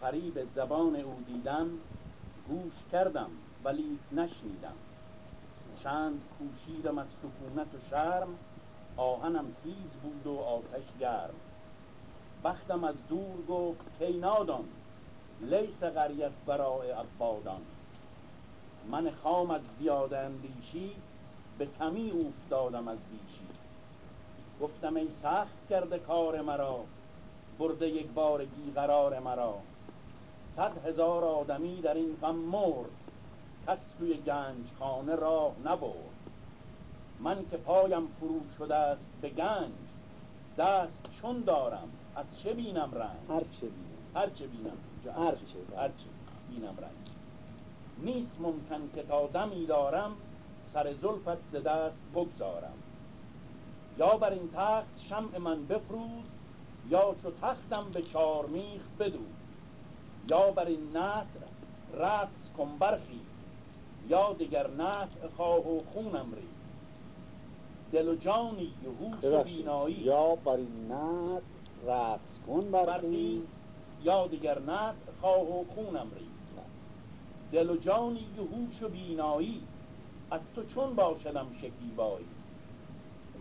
فریب زبان او دیدم گوش کردم ولی نشنیدم. چند کوشیدم از سکونت و شرم آهنم تیز بود و آتش گرم. بختم از دور گفت کی نادان لیس غریت برای عبادان. من خام از زیاده اندیشی به کمی اوفتادم از بیشی. گفتم ای سخت کرده کار مرا برده یک بارگی قرار مرا. صد هزار آدمی در این غم مرد. کس توی گنج خانه راه نبرد. من که پایم فرو شده است به گنج دست چون دارم از چه بینم رنج؟ هر چه بینم. هر چه بینم. هر چه هر چه بینم رنج. نیست ممکن که تا دمی دارم سر زلفت ز دست بگذارم. یا بر این تخت شمع من بفروز یا چو تختم به چارمیخ بدوز. یا بر این نطر رقص کن برخی. یا دگر نطع خواه و خونم ری. دل و جانی و هوش و بینایی. یا بر این نطر رقص کن برخیز یا دیگر نطع خواه و خونم ری. دل و جانی و و بینایی. از تو چون باشدم شکیبایی.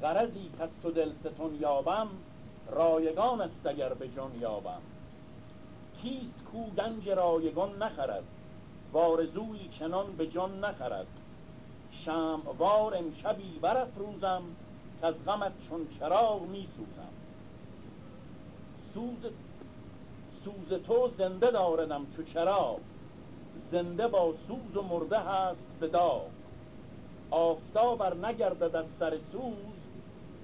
غرضی از تو دل ستون یابم. رایگان است اگر به جان یابم. کیست کو گنج رایگان نخرد وارزوی چنان به جان نخرد. وار امشبی برافروزم که از غمت چون چراغ می سوزم سوز, سوز تو زنده داردم چو چراغ زنده با سوز و مرده هست به داغ. آفتاب بر نگردد از سر سوز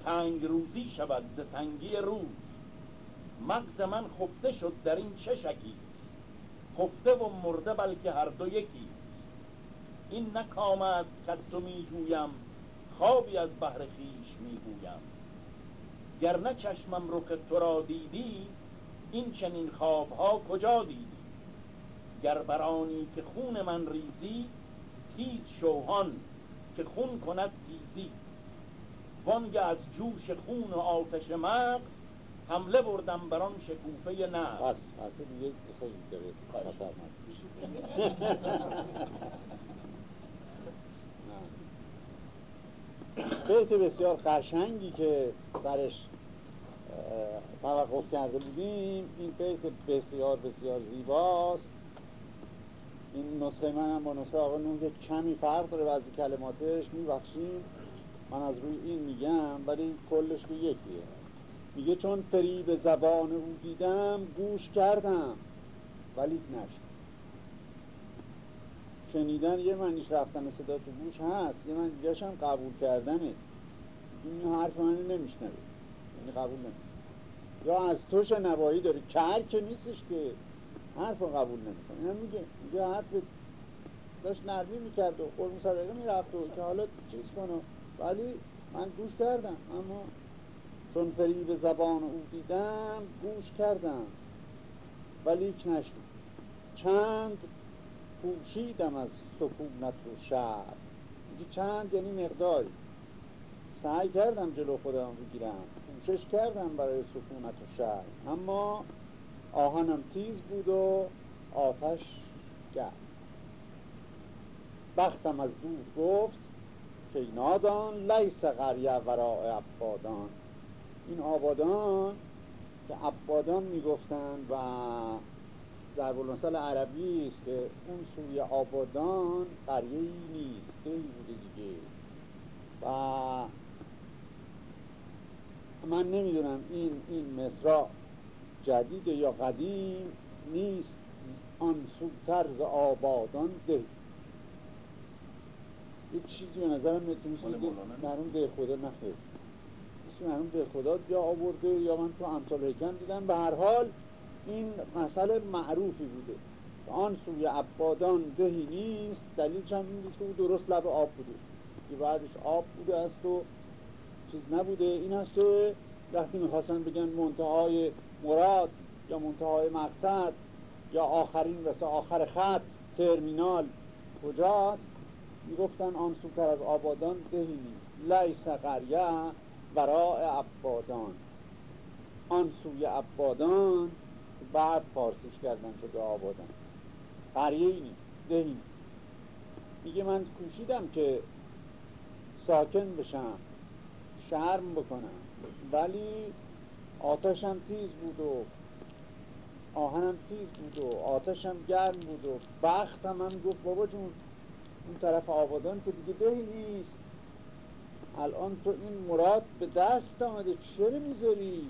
تنگ روزی شود ز تنگی روز. مغز من خفته شد در این چه شکی؟ خفته و مرده بلکه هر دو یکی. این نه کام است که تو می جویم خوابی از بحر خیش می گر نه چشمم رخ تو را دیدی این چنین خوابها کجا دیدی؟ گر برانی که خون من ریزی تیز شوهان که خون کند تیزی. وانگه از جوش خون و آتش مغز حمله بردم بر آن شکوفه نه. بس اصلا دیگه خیلی بیت بسیار قشنگی که سرش توقف کرده بودیم. این بیت بسیار بسیار زیباست. این نسخه من هم با نسخه آقا نون کمی فرق داره. بعضی کلماتش میبخشیم. من از روی این میگم ولی کلش که یکیه. میگه چون فریب زبان او دیدم گوش کردم ولی نشد. شنیدن یه منیش رفتن صدا تو گوش هست یه من دیگه هم قبول کردنه. این حرف منو نمیشنوه. یعنی قبول نمیشه یا از تو شنوایی داره. کر که نیستش که. حرف رو قبول نمی‌کنه. این میگه میگه حرف داشت نرمی می‌کرد و قرم صدقه می‌رفت و که حالا چیز کنه. ولی من گوش کردم اما چون فریب زبان او دیدم گوش کردم ولی نشد؟ چند پوشیدم از سکونت و شعر چند یعنی مقداری. سعی کردم جلو خودم بگیرم کوشش کردم برای سکونت و شعر اما آهنم تیز بود و آتش گرد بختم از دور گفت که نادان لیس قریه ورای عبادان این آبادان که عبادان می‌گفتند و در بلنسال عربی است که اون سوی آبادان قریه ای نیست دهی بوده دیگه. و من نمی‌دونم این این مصرا جدید یا قدیم نیست آن سوتر ز آبادان ده. یک چیزی به نظرم می‌تونست مرحوم ده خدا نخیر. اسم مرحوم ده خدا یا آورده یا من تو امثال ریکن دیدم. به هر حال این مسئله معروفی بوده. آن سوی عبادان دهی نیست دلیلش هم این که درست لب آب بوده. که بعدش آب بوده است و چیز نبوده. این هست که وقتی می‌خواستن بگن منتهای مراد یا منتهای مقصد یا آخرین مثل آخر خط ترمینال کجاست؟ می‌گفتن آن سوتر از آبادان دهی نیست. لیس قریه ورای عبادان. آن سوی عبادان بعد پارسش کردن شده آبادان قریه ای نیست دهی میگه من کوشیدم که ساکن بشم شرم بکنم ولی آتشم تیز بود و آهنم تیز بود و آتشم گرم بود و بختم هم گفت بابا جون اون طرف آبادان که دیگه دهی نیست. الان تو این مراد به دست آمده. چرا می‌ذاری؟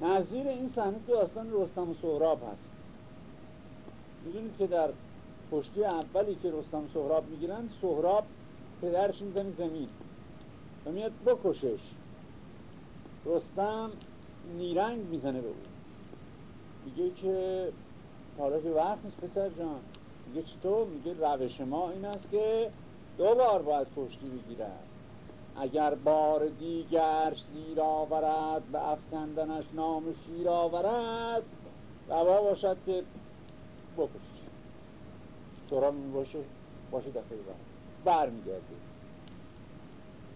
نظیر این صحنه داستان رستم و سهراب هست. می‌دونید که در پشتی اولی که رستم و سهراب می‌گیرن سهراب پدرش می‌زنه زمین و میاد بکشش. رستم نیرنگ می‌زنه به او میگه که حالا که وقت نیست پسر جان. میگه چطور؟ میگه روش ما این است که دو بار باید پشتی بگیرد. اگر بار دیگر زیر آورد به افکندنش نام شیر آورد روا باشد که بکشش طورا می باشه باشه دفعه بر میگرده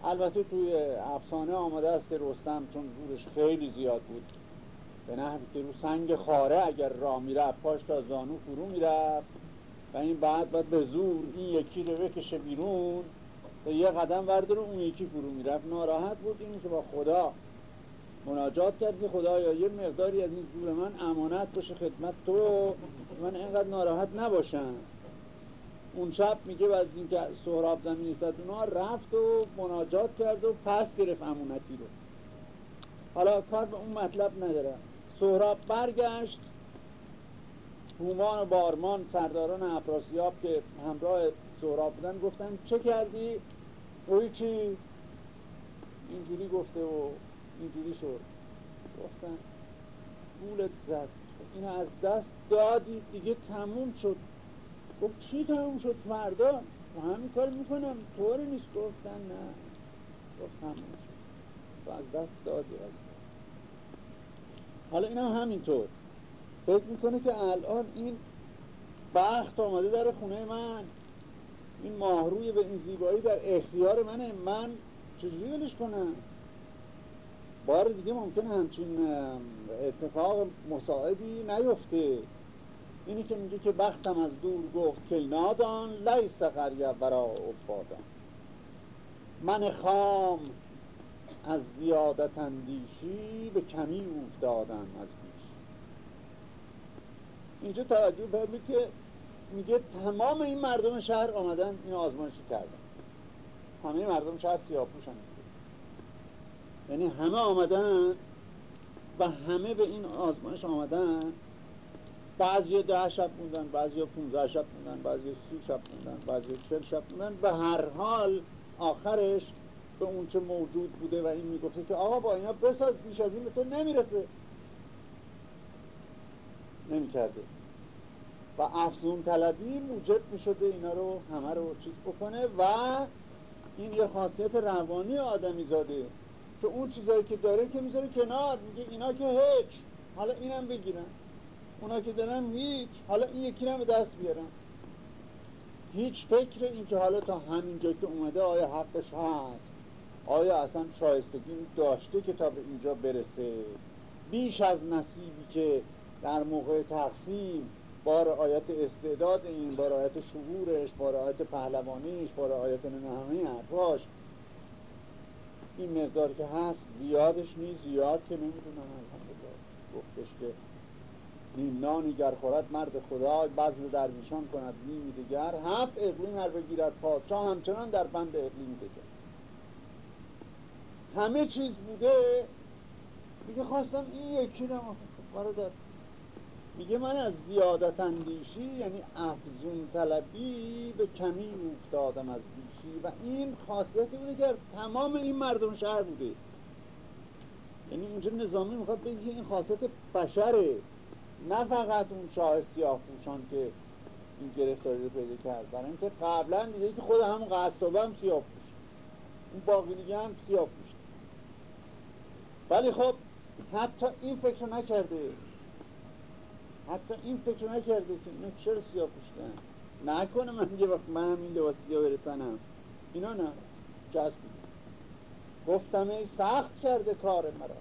البته توی افسانه آمده است که رستم چون زورش خیلی زیاد بود به نحوی که رو سنگ خاره اگر راه می‌رفت پاش تا زانو فرو می‌رفت. این بعد باید به زور این یکی رو بکشه بیرون و یه قدم ورداره اون یکی فرو می‌رفت. ناراحت بود این که با خدا مناجات کرد که خدایا یه مقداری از این زور من امانت باشه خدمت تو من اینقدر ناراحت نباشم. اون شب میگه از اینکه سهراب زمین اونها رفت و مناجات کرد و پس گرفت امونتی رو. حالا کار به اون مطلب نداره. سهراب برگشت. هومان و بارمان سرداران افراسیاب که همراه سهراب بودن گفتن چه کردی؟ اوی چی؟ اینجوری گفته و اینجوری شد. گفتن گولت زد. این از دست دادی دیگه تموم شد. گفت چی تموم شد؟ فردا و همین کار می‌کنم. طوری نیست. گفتن نه. گفت تموم شد. تو از دست دادی از حالا این هم همینطور. فکر می‌کنه که الان این بخت آمده در خونه من. این ماهروی به این زیبایی در اختیار منه. من چجوری ولش کنم؟ بار دیگه ممکنه همچین اتفاق مساعدی نیفته. اینی که میگه که بختم از دور گفت که نادان لیست قریه برا افتادم. من خام از زیادت اندیشی به کمی افتادم از اینجا توجه ببینید که میگه تمام این مردم شهر آمدن این آزمایشی کردن. همه مردم شهر سیاپوش هم یعنی همه آمدن و همه به این آزمایش آمدن. بعضی ده شب موندن بعضی پونزه شب موندن بعضی سی شب موندن بعضی چل شب موندن. به هر حال آخرش به اون چه موجود بوده و این می‌گفته که آقا با اینا بساز بیش از این به تو نمی‌رسه. نمی‌کرده. و افزون طلبی موجب می‌شده اینا رو همه رو چیز بکنه و این یه خاصیت روانی آدمی زاده که اون چیزایی که داره که می‌ذاره کنار میگه اینا که هیچ. حالا اینم بگیرن. اونا که دارن هیچ. حالا این یکی هم به دست بیارن. هیچ فکر این که حالا تا همینجا که اومده آیا حقش هست؟ آیا اصلا شایستگی داشته که تا به اینجا برسه؟ بیش از نصیبی که در موقع تقسیم با رعایت استعداد این با رعایت شعورش با رعایت پهلوانیش با رعایت همه حرفاش این مقدار که هست زیادش نیست زیاد که نمی‌دونم. گفتش که نیم نانی گر خورد مرد خدا بزل درویشان کند نیمی دیگر. هفت اقلیم هر بگیرد پادشاه همچنان در بند اقلیم دیگر همه چیز بوده. میگه خواستم این یکی رو برادر میگه من از زیادت اندیشی یعنی افزون طلبی به کمی افتادم از بیشی. و این خاصیتی بوده که تمام این مردم شهر بوده. یعنی اینجا نظامی می‌خواد بگه این خاصیت بشره. نه فقط اون شاه سیاه که این گرفتاری رو پیدا کرد برای اینکه قبلا دیده که خود همون قصابه هم سیاه اون باقی دیگه هم سیاه ولی خب حتی این فکر نکرده. حتی این فکر نکرده که اینا چرا سیاه پوشتن؟ نکنه من یه وقت من هم این لباس سیاه برسنم. اینا نه. جذب گفتم ای سخت کرده کار مرا.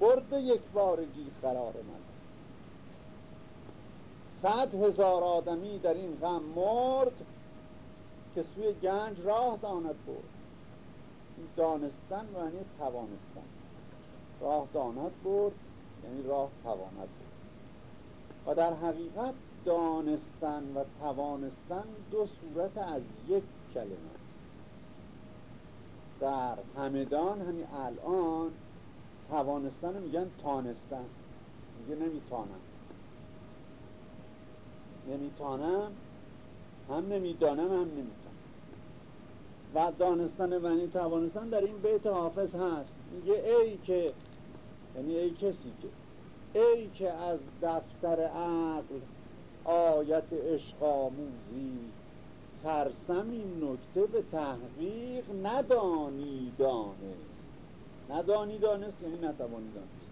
برد یک بارگی قرار من. صد هزار آدمی در این غم مرد که سوی گنج راه داند برد. دانستن معنی توانستن. راه داند برد. یعنی راه تواند برد و در حقیقت دانستن و توانستن دو صورت از یک کلمه است. در همدان همین الان توانستن میگن تانستن. میگه نمیتانم. نمیتانم هم نمی‌دانم هم نمیتانم. و دانستن معنی توانستن در این بیت حافظ هست. میگه ای که یعنی ای کسی که ای که از دفتر عقل آیت عشق آموزی ترسم این نکته به تحقیق ندانی دانست. ندانی دانست یعنی نتوانی دانست.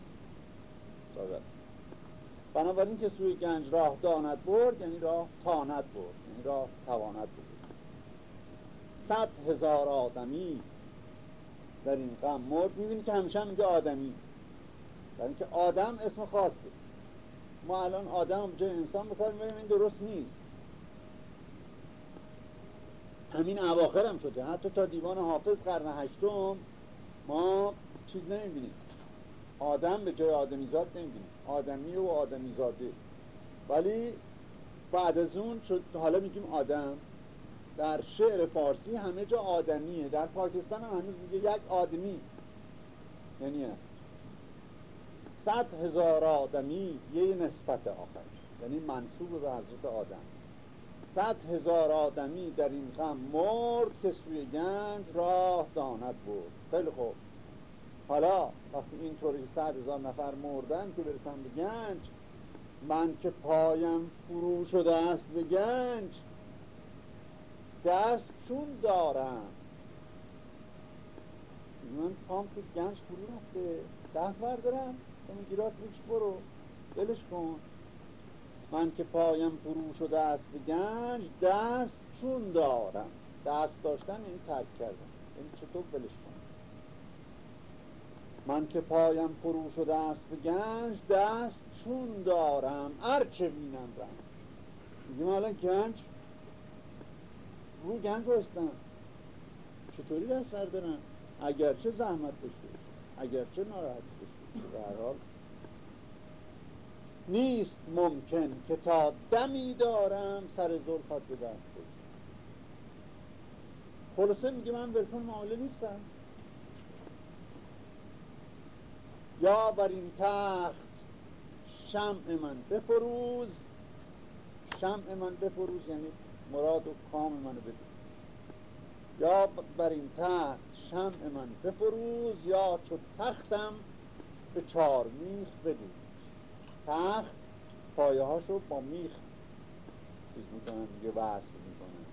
بنابراین که سوی گنج راه داند برد یعنی راه تاند برد یعنی راه تواند برد. صد هزار آدمی در این غم مرد. می‌بینی که همیشه میگه آدمی. در اینکه آدم اسم خاصه ما الان آدم جای انسان بکنیم این درست نیست. همین اواخر هم شده. حتی تا دیوان حافظ قرن هشتم ما چیز نمی‌بینیم. آدم به جای آدمیزاد نمی‌بینیم. آدمی و آدمیزاده ولی بعد از اون شد حالا میگیم آدم. در شعر فارسی همه جا آدمیه. در پاکستان هم هنوز میگه یک آدمی. یعنی صد هزار آدمی یه نسبت آخرش یعنی منصوب به حضرت آدم. صد هزار آدمی در این غم مرد که سوی گنج راه داند بود. خیلی خوب. حالا وقتی اینطوری صد هزار نفر مردن که برسن به گنج من که پایم فرو شده است به گنج دست چون دارم. من پام که گنج فرو رفته. دست بردارم. تو میگیرات ریچ برو دلش کن. من که پایم فرو شده است به گنج دست چون دارم. دست داشتن این ترک کردم این چطور بلش کن؟ من که پایم فرو شده است به گنج دست چون دارم. ارچه بینم رنج. میگیم حالا گنج؟ رو گنج بستن چطوری دست بردارن؟ اگرچه زحمت داشته اگرچه ناراحت حال. نیست ممکن که تا دمی دارم سر زلفت به دست خلاصه میگه من ولکن معامله نیستم. یا بر این تخت شمع من بفروز. شمع من بفروز یعنی مراد و کام منو بده یا بر این تخت شمع من بفروز یا چو تختم به چار میخ بدوز تخت پایه هاشو با میخ چیز می‌کنن دیگه وصل می‌کنن.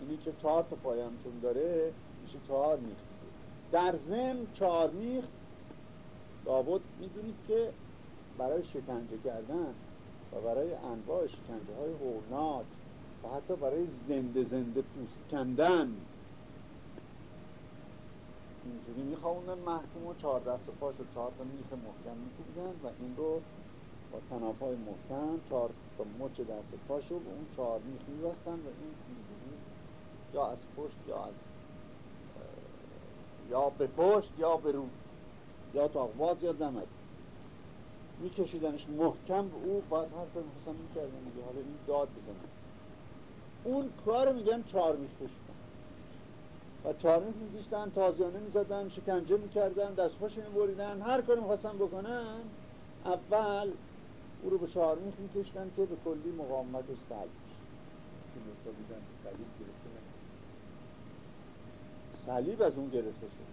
اینی که چهار تا پایه همچون داره میشه چهار میخ در زم چهار میخ لابد می‌دونید که برای شکنجه کردن و برای انواع شکنجه های و حتی برای زنده زنده پوست کندن اینجوری میخواوندن محکوم و چهار دست و پاش و چهار تا میخ محکم میکوبیدن و این رو با تناب های محکم چهار تا مچ دست و پاشو به اون چهار میخ میبستن و این اینجوری یا از پشت یا از یا به پشت یا به رو یا تا اقواز یا دمد میکشیدنش محکم به او بعد هر کار می‌خواستن می‌کردن میگه حالا این داد بزنن اون کار میگن چهار میخ و چارمیخ میکشتن تازیانه می‌زدن شکنجه می‌کردن دستخوش میبریدن هر کاری می‌خواستن بکنن اول او رو به چارمیخ میکشتن که به کلی مقاومت و سلب صلیب از اون گرفته شد.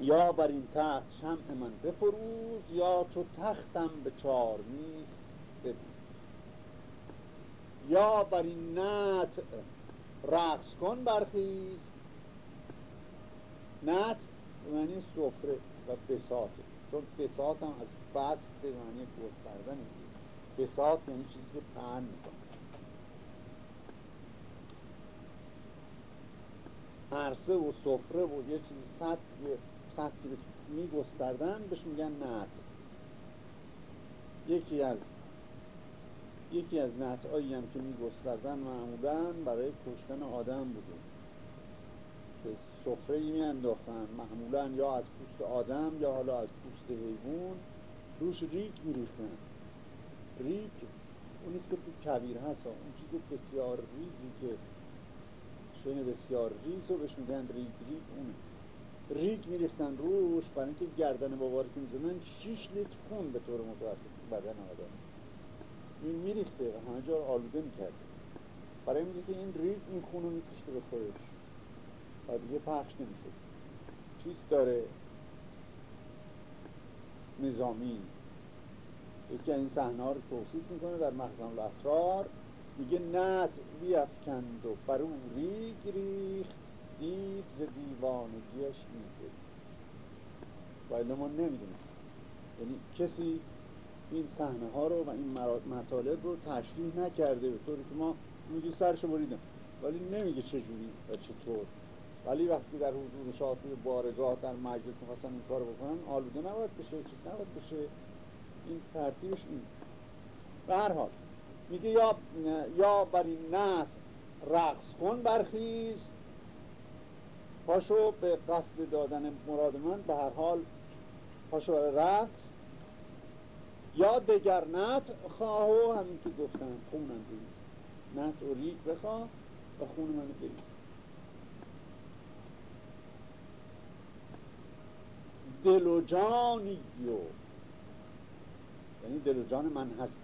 یا بر این تخت شمع من بفروز یا چو تختم به چارمیخ ببین یا بر این نت رقص کن برخیز. نت به معنی سفره و بساطه چون بساط هم از بست به معنی گستردن بساط یعنی چیزی که پهن می‌کنه. عرصه و سفره و یه چیزی سطح سطحی میگستردن بهش میگن نعت. یکی از یکی از نطعایی هم که میگستردن معمولا برای کشتن آدم بوده. که سفره ای می انداختن معمولا یا از پوست آدم یا حالا از پوست حیوان روش ریگ می ریختن ریگ اونیست که تو کویر هست اون چیز بسیار ریزی که شن بسیار ریز و بهش میگن ریگ ریگ اونه. ریگ میریختن روش برای اینکه گردن بابا رو که می‌زنن 6 لیتر خون به طور متوسط بدن آدم. این میریخته همه جا آلوده می‌کرده. برای میگه که این ریگ این خون رو میکشته به خودش. و دیگه پخش نمیشه. چیز داره. نظامی. یکی این صحنه رو توصیف می‌کنه در مخزن الاسرار. میگه نت بیافکند و برو ریگ ریخت دید ز دیوانگیش میده و ما نمی‌دونست یعنی کسی این صحنه ها رو و این مطالب رو تشریح نکرده به طوری که ما میگی سرشو بریدم ولی نمیگه چجوری و چطور ولی وقتی در حضور شاطی بارگاه در مجلس می‌خواستن این کار بکنن آلوده نباید بشه چیز نباید بشه. این ترتیبش این به هر حال میگه یا, یا بر این رقص کن برخیز. پاشو به قصد دادن مراد من به هر حال پاشو برای رقص یا دگر نت خواهو همین که گفتن خونم بریز نت و ریک بخواه و خون من بریز دل و جانی یعنی دل و جان من هست.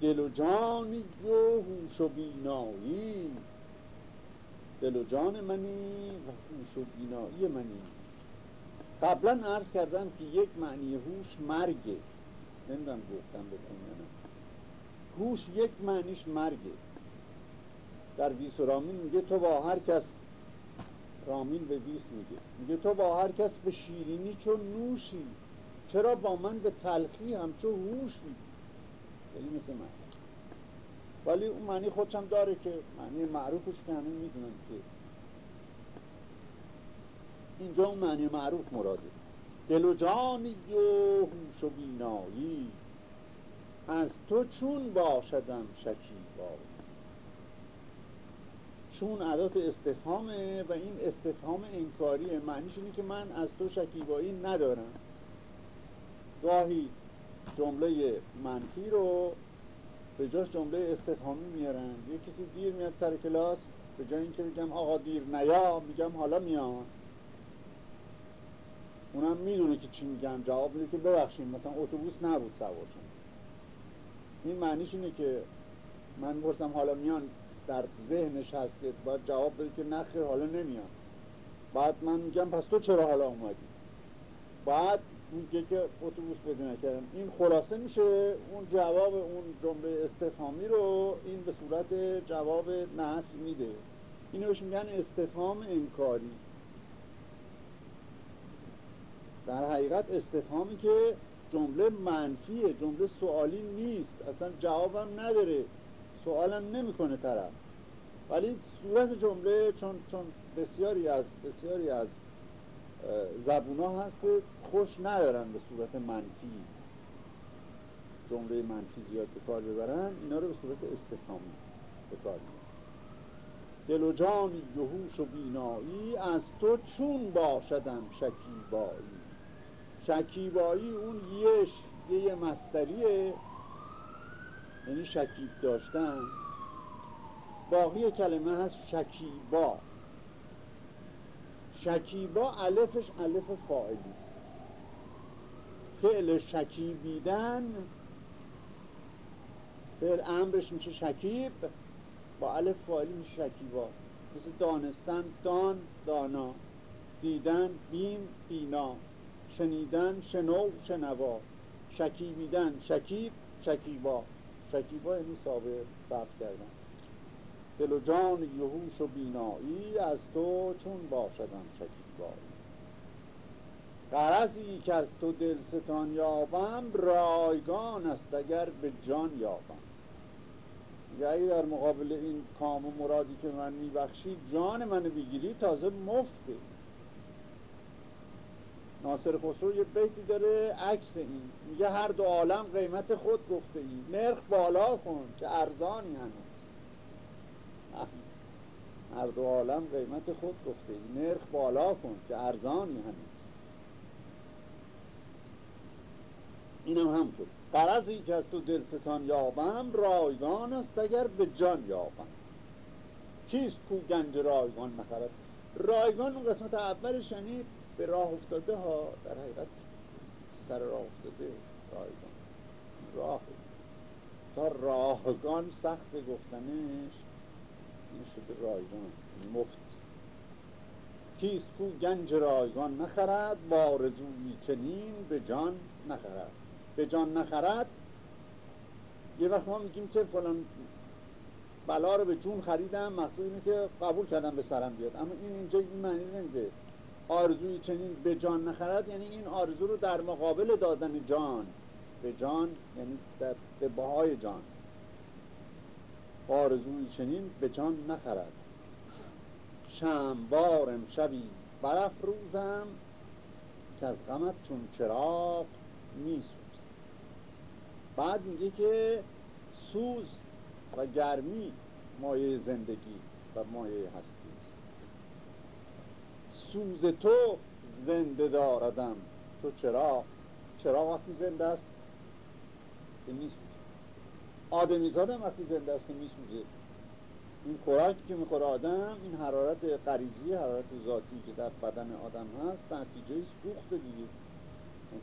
دل و جانی و هوش و بینایی. دل و جان منی و هوش و بینایی منی. قبلا عرض کردم که یک معنی هوش مرگه. نمی‌دونم گفتم بکن هوش یک معنیش مرگه. در ویس رامین میگه تو با هر کس رامین به ویس میگه میگه تو با هر کس به شیرینی چون نوشی. چرا با من به تلخی همچو هوشی؟ یعنی مثل من. ولی اون معنی خودشم داره که معنی معروفش که همین می‌دونن که اینجا اون معنی معروف مراده. دل و جانی و هوش و بینایی. از تو چون باشدم شکیبایی چون عدات استفهامه و این استفهام انکاریه. معنیش اینه که من از تو شکیبایی ندارم. گاهی جمله منفی رو به جاش جمله استفهامی میارن. یه کسی دیر میاد سر کلاس به جای اینکه بگم آقا دیر نیا میگم حالا میان اونم می‌دونه که چی میگم جواب میده که ببخشیم مثلا اتوبوس نبود سوارشون. این معنیش اینه که من برسم حالا میان در ذهنش هست که باید جواب بده که نخیر حالا نمیان. بعد من میگم پس تو چرا حالا اومدی؟ بعد میگه که اتوبوس بده نکردم. این خلاصه میشه. اون جواب اون جمله استفهامی رو این به صورت جواب نفی میده. اینو بهش میگن استفهام انکاری. در حقیقت استفهامی که جمله منفیه جمله سوالی نیست. اصلا جوابم نداره. سوالم نمی‌کنه طرف. ولی صورت جمله چون, چون بسیاری از بسیاری از زبونا هست که خوش ندارن به صورت منفی. جمله منفی زیاد به کار ببرن اینا رو به صورت استفهامی به کار دل و جان یهوش و بینایی از تو چون باشدم شکیبایی شکیبایی اون یش یه مستریه. یعنی شکیب داشتن. باقی کلمه هست شکیبا. شکیبا الفش الف فاعلی فعل شکیبیدن فعل امرش میشه شکیب با الف فاعلی میشه شکیبا. مثل دانستن دان دانا. دیدن بین بینا. شنیدن شنو شنوا. شکیبیدن شکیب شکیبا. شکیبا یعنی سابه صرف کردن. دل و جان یهوش و بینایی از تو چون باشدم شکیبایی. قرضی که از تو دلستان یابم رایگان است اگر به جان یابم. یا اگه در مقابل این کام و مرادی که من میبخشی جان منو بگیری تازه مفته. ناصر خسرو یه بیتی داره عکس این. میگه هر دو عالم قیمت خود گفته ای نرخ بالا کن که ارزانی هنوز. هر دو عالم قیمت خود گفته ای نرخ بالا کن که ارزانی هنوز. اینم همطور قرضی که از تو دلستان یابم رایگان است اگر به جان یابم. کیست کو گنج رایگان نخرد رایگان اون قسمت اولش یعنی به راه افتاده ها در حقیقت سر راه افتاده رایگان. راه. تا راهگان سخت گفتنش این شده رایگان مفت. کیست کو گنج رایگان نخرد بارزوی چنین به جان نخرد. به جان نخرد یه وقت ما میگیم که فلان بلا رو به جون خریدم مقصود اینه که قبول کردم به سرم بیاد. اما این اینجا این معنی نمیده. آرزوی چنین به جان نخرد یعنی این آرزو رو در مقابل دادن جان. به جان یعنی در به بهای جان. آرزوی چنین به جان نخرد. شمبار امشبی روزم که از غمت چون چراغ نیست بعد میگه که سوز و گرمی مایه زندگی و مایه است سوز تو زنده داردم. تو چرا؟ چرا وقتی زنده است؟ که میسوزه آدمیزاد هم وقتی زنده است که میسوزه. این خوراکی که می‌خوره آدم این حرارت غریزی حرارت ذاتی که در بدن آدم هست نتیجه سوخت دیگه.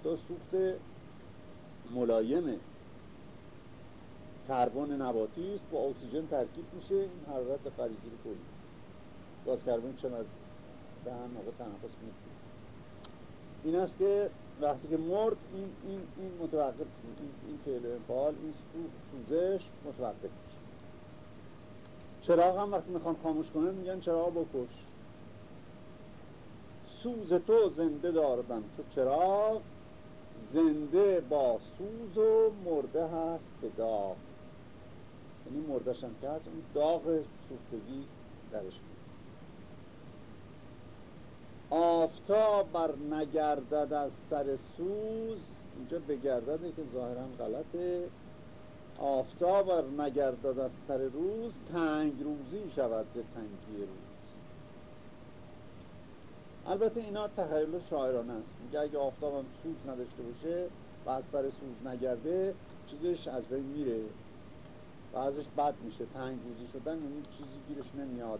تو سوخت ملایمه. کربن نباتی است با اکسیژن ترکیب میشه این حرارت غریزی رو تولید. گاز کربن چون از دهن موقع تنفس می‌کنه این است که وقتی که مرد این این این متوقف این این فعل انفعال این سوزش متوقف میشه. چراغ هم وقتی می‌خوان خاموش کنه میگن چراغ بکش. سوز تو زنده داردم چو چراغ زنده با سوز و مرده هست به داغ. یعنی مردشم که هست اون داغ سوختگی درش آفتاب بر نگردد از سر سوز. اینجا بگردده که ظاهرا غلطه. آفتاب بر نگردد از سر روز تنگ روزی شود به تنگی روز. البته اینا تخیل شاعرانه است. میگه اگه آفتاب هم سوز نداشته باشه و از سر سوز نگرده چیزش از بین میره و ازش بد میشه. تنگ روزی شدن یعنی چیزی گیرش نمیاد.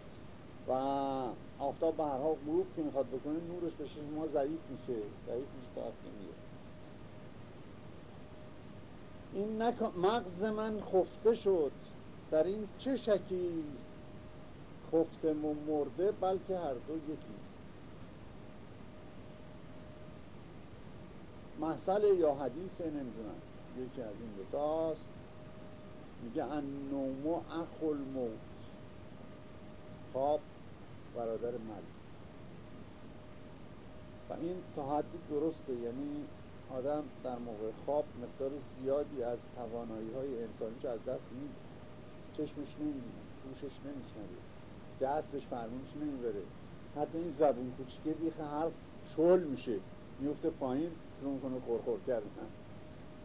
و آفتاب به هر حال غروب که می‌خواد بکنه نورش به ما ضعیف میشه. ضعیف میشه تا نمیره این مغز من خفته شد. در این چه شکیست خفته مرده بلکه هر دو یکی. مسئله یا حدیث نمی‌دونم. یکی از این دوتاست میگه نومو اخل موت خواب برادر مرگ. و این تا حدی درسته یعنی آدم در موقع خواب مقدار زیادی از توانایی های انسانیش از دست میده چشمش نمیده گوشش نمیشنوه. دستش فرمونش نمی‌بره. حتی این زبون کوچیکه بیخ حرف شل میشه. میفته پایین شروع کنه خورخور کردن.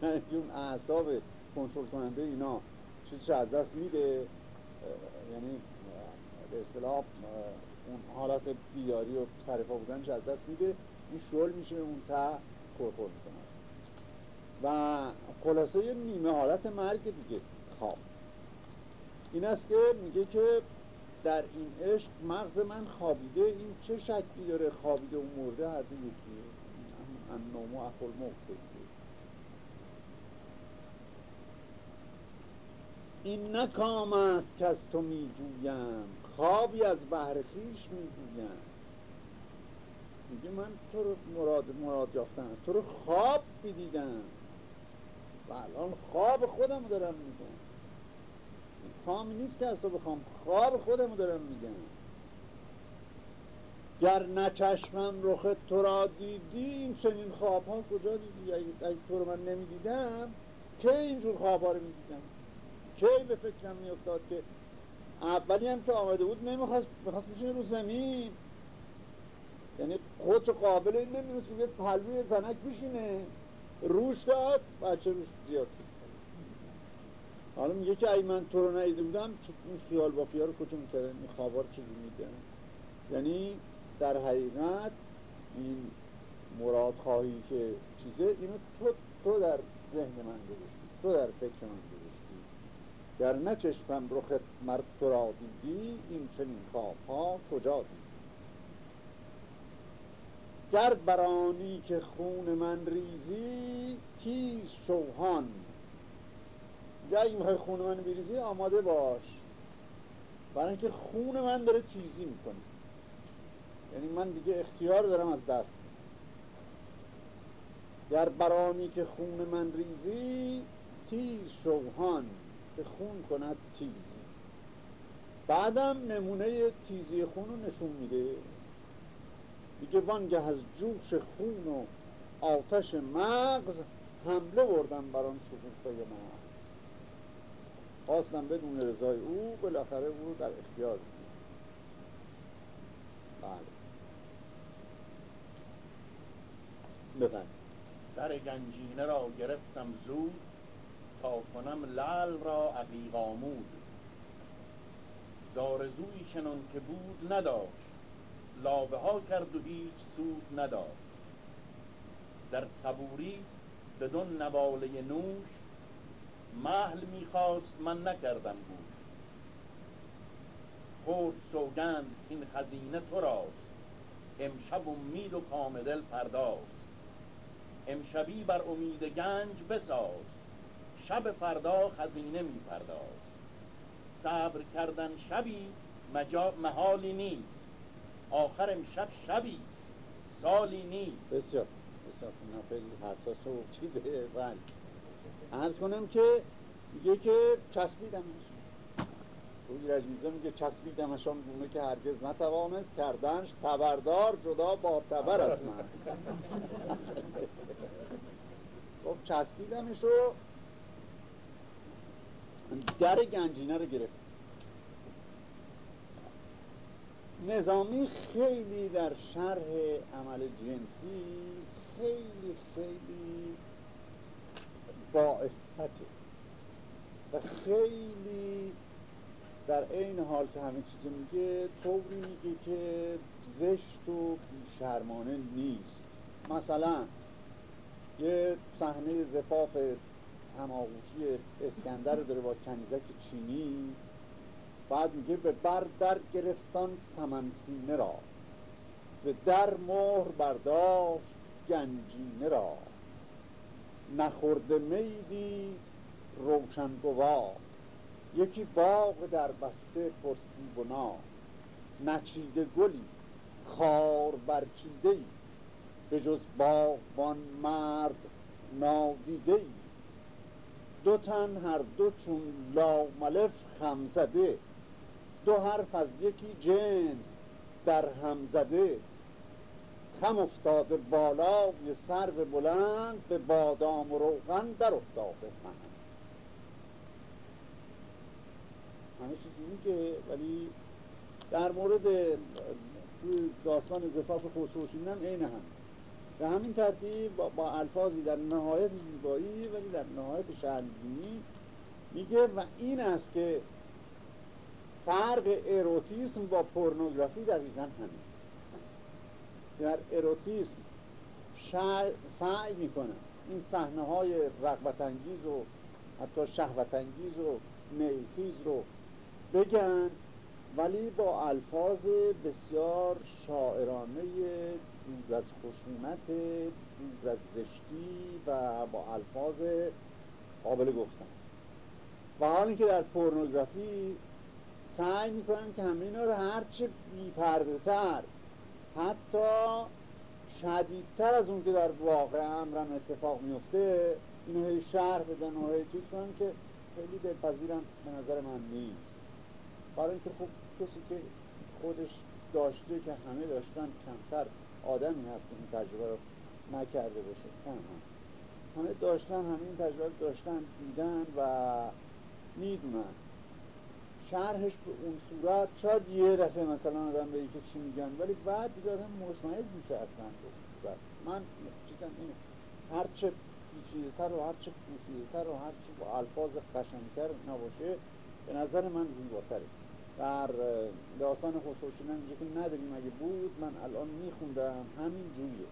اون اعصاب کنترل کننده اینا چیزش از دست میده یعنی به اصطلاح اون حالت بیداری و سرفا بودنش از دست میده. این شل میشه اون تا کورکور می‌کنه. و خلاصه یه نیمه حالت مرگ دیگه. خواب این است که میگه که در این عشق مغز من خوابیده. این چه شکلی داره خوابیده و مرده؟ هر دو یکیه نومو موقع این نه است که از تو می جویم خوابی از بحر خیش می جویم میگه من تو رو مراد مراد یافتم. تو رو خواب دیدم و الان خواب خودم دارم میگم. کامی نیست که از تو بخوام. خواب خودم دارم میگم. گر نچشمم رخ تو را دیدی این چنین خواب ها کجا دیدی؟ اگه تو رو من نمی‌دیدم که اینجور خواب ها رو می‌دیدم؟ کی به فکرم میافتاد که اولی هم که آمده بود نمی‌خواست بخواست بشینه رو زمین. یعنی خودش قابل این نمی‌دونست که پلوی زنک بشینه. روش داد بچه روش زیاد حالا میگه که ای من تو رو ندیده بودم این خیال بافی ها رو کجا می‌کردن این خوابار میدن یعنی در حقیقت این مراد خواهی که چیزه اینو تو, تو در ذهن من گذاشتی. تو در فکر من. در نه چشمم رخت مرد تو را دیدی این چنین خواب ها کجا دیدی؟ گر برانی که خون من ریزی تیز شوهان. یا این خون من بریزی آماده باش. برای اینکه خون من داره تیزی می‌کنه. یعنی من دیگه اختیار دارم از دست. گر برانی که خون من ریزی تیز شوهان. که خون کند تیزی بعدم نمونه تیزی خون رو نشون میده. میگه وانگه از جوش خون و آتش مغز حمله بردم بر آن شکوفه مغز. خواستم بدون رضای او بالاخره او در اختیار بله. بفرد در گنجینه را گرفتم زود. تا کنم لل را عقیق آمود زارزوی چنان که بود نداشت. لابه ها کرد و هیچ سود نداشت. در صبوری بدون نواله نوش محل می‌خواست من نکردم گوش. خورد سوگند این خزینه تو راست. امشب امید و کامدل پرداز. امشبی بر امید گنج بساز. شب فردا خزینه می پرداز صبر کردن شبی مجا... محالی نیست. آخر امشب شبی سالی نیست. بسیار بسیار خیلی حساس و چیزه بله ارز کنم که میگه که چسبیدمش روی رجیزه میگه چسبیدمش آن گونه که هرگز نتوانست کردنش تبردار جدا با تبر از من. خب چسبیدمش رو در گنجینه رو گرفت. نظامی خیلی در شرح عمل جنسی خیلی خیلی با افته و خیلی در این حال که همه چیز میگه طوری میگه که زشت و بیشرمانه نیست. مثلا یه صحنه زفاف هماغوشی اسکندر رو داره با کنیزک چینی بعد میگه به بر در گرفتان سمنسینه را ز در مهر برداشت گنجینه را. نخورده میدی روشنگوار یکی باغ در بسته پرسیب و نا. نچیده گلی خار برچیده ای به جز باغبان مرد نادیده ای دو تن هر دو چون لاملف خمزده دو حرف از یکی جنس در هم زده خم افتاده بالا یه سر بلند به بادام و روغن در افتاده من همه چیزی میگه ولی در مورد داستان زفاف خسروشین هم عین هم به همین ترتیب با, الفاظی در نهایت زیبایی ولی در نهایت شهرگینی میگه و این است که فرق اروتیسم با پورنوگرافی دقیقا همین. در اروتیسم سعی می‌کنن این صحنه های رغبت انگیز و حتی شهوت انگیز و نیلخیز رو بگن ولی با الفاظ بسیار شاعرانه دور از خشونت دور از زشتی و با الفاظ قابل گفتن. و حال اینکه در پورنوگرافی سعی می‌کنن که همه اینا رو هرچه بیپرده تر حتی شدیدتر از اون که در واقع امرم اتفاق میفته اینو هی شهر بدن و هی چیز کنن که خیلی دلپذیرم به نظر من نیست. برای اینکه خب کسی که خودش داشته که همه داشتن کمتر آدمی هست که این تجربه رو نکرده باشه. کم همه داشتن همه این تجربه داشتن دیدن و می‌دونن. شرحش به اون صورت شاید یه دفعه مثلا آدم به که چی میگن ولی بعد دیگه آدم مشمعز میشه اصلا صورت. من چیزم اینه. هرچه پیچیده‌تر و هرچه پوشیده‌تر و هرچه با الفاظ قشنگتر نباشه به نظر من زیباتره. در داستان خسروشینا میگه که نداریم اگه بود من الان میخوندم. همین جوریه.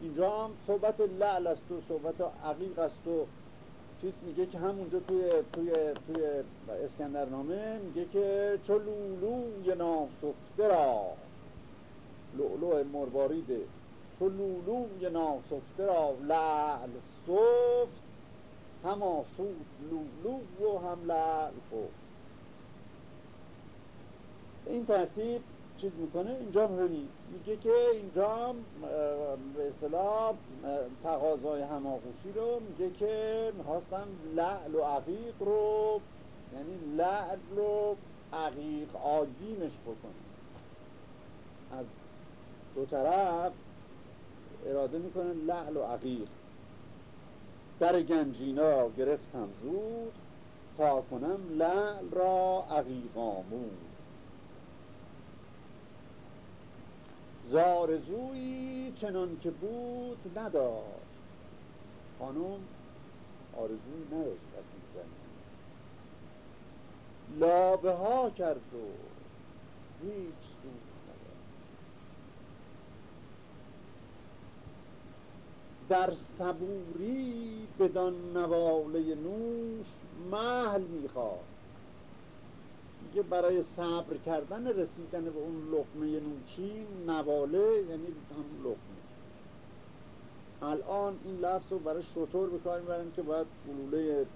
اینجا هم صحبت لعل است و صحبت عقیق است و چیز میگه که همونجا توی توی توی اسکندرنامه میگه که چو لولوی ناسفته را لؤلؤ مرواریده چو لولوی ناسفته را لعل سفت هم آسود لولو و هم لعل خفت این ترتیب چیز می‌کنه؟ اینجا هم میگه که اینجا به اصطلاح تقاضای هماغوشی رو میگه که می‌خواستم لعل و عقیق رو یعنی لعل رو عقیق آگینش بکنه از دو طرف اراده می‌کنه لعل و عقیق. در گنجینا گرفتم زود تا کنم لعل را عقیق زارزویی چنان که بود نداشت. خانم آرزوی نداشت از این زمین. لابه ها کرد و هیچ سود در صبوری بدان نواله نوش محل می‌خواست. میگه برای صبر کردن رسیدن به اون لقمه نوچین نواله یعنی هم لقمه. الان این لفظ رو برای شطور به کار می‌برن که باید گلوله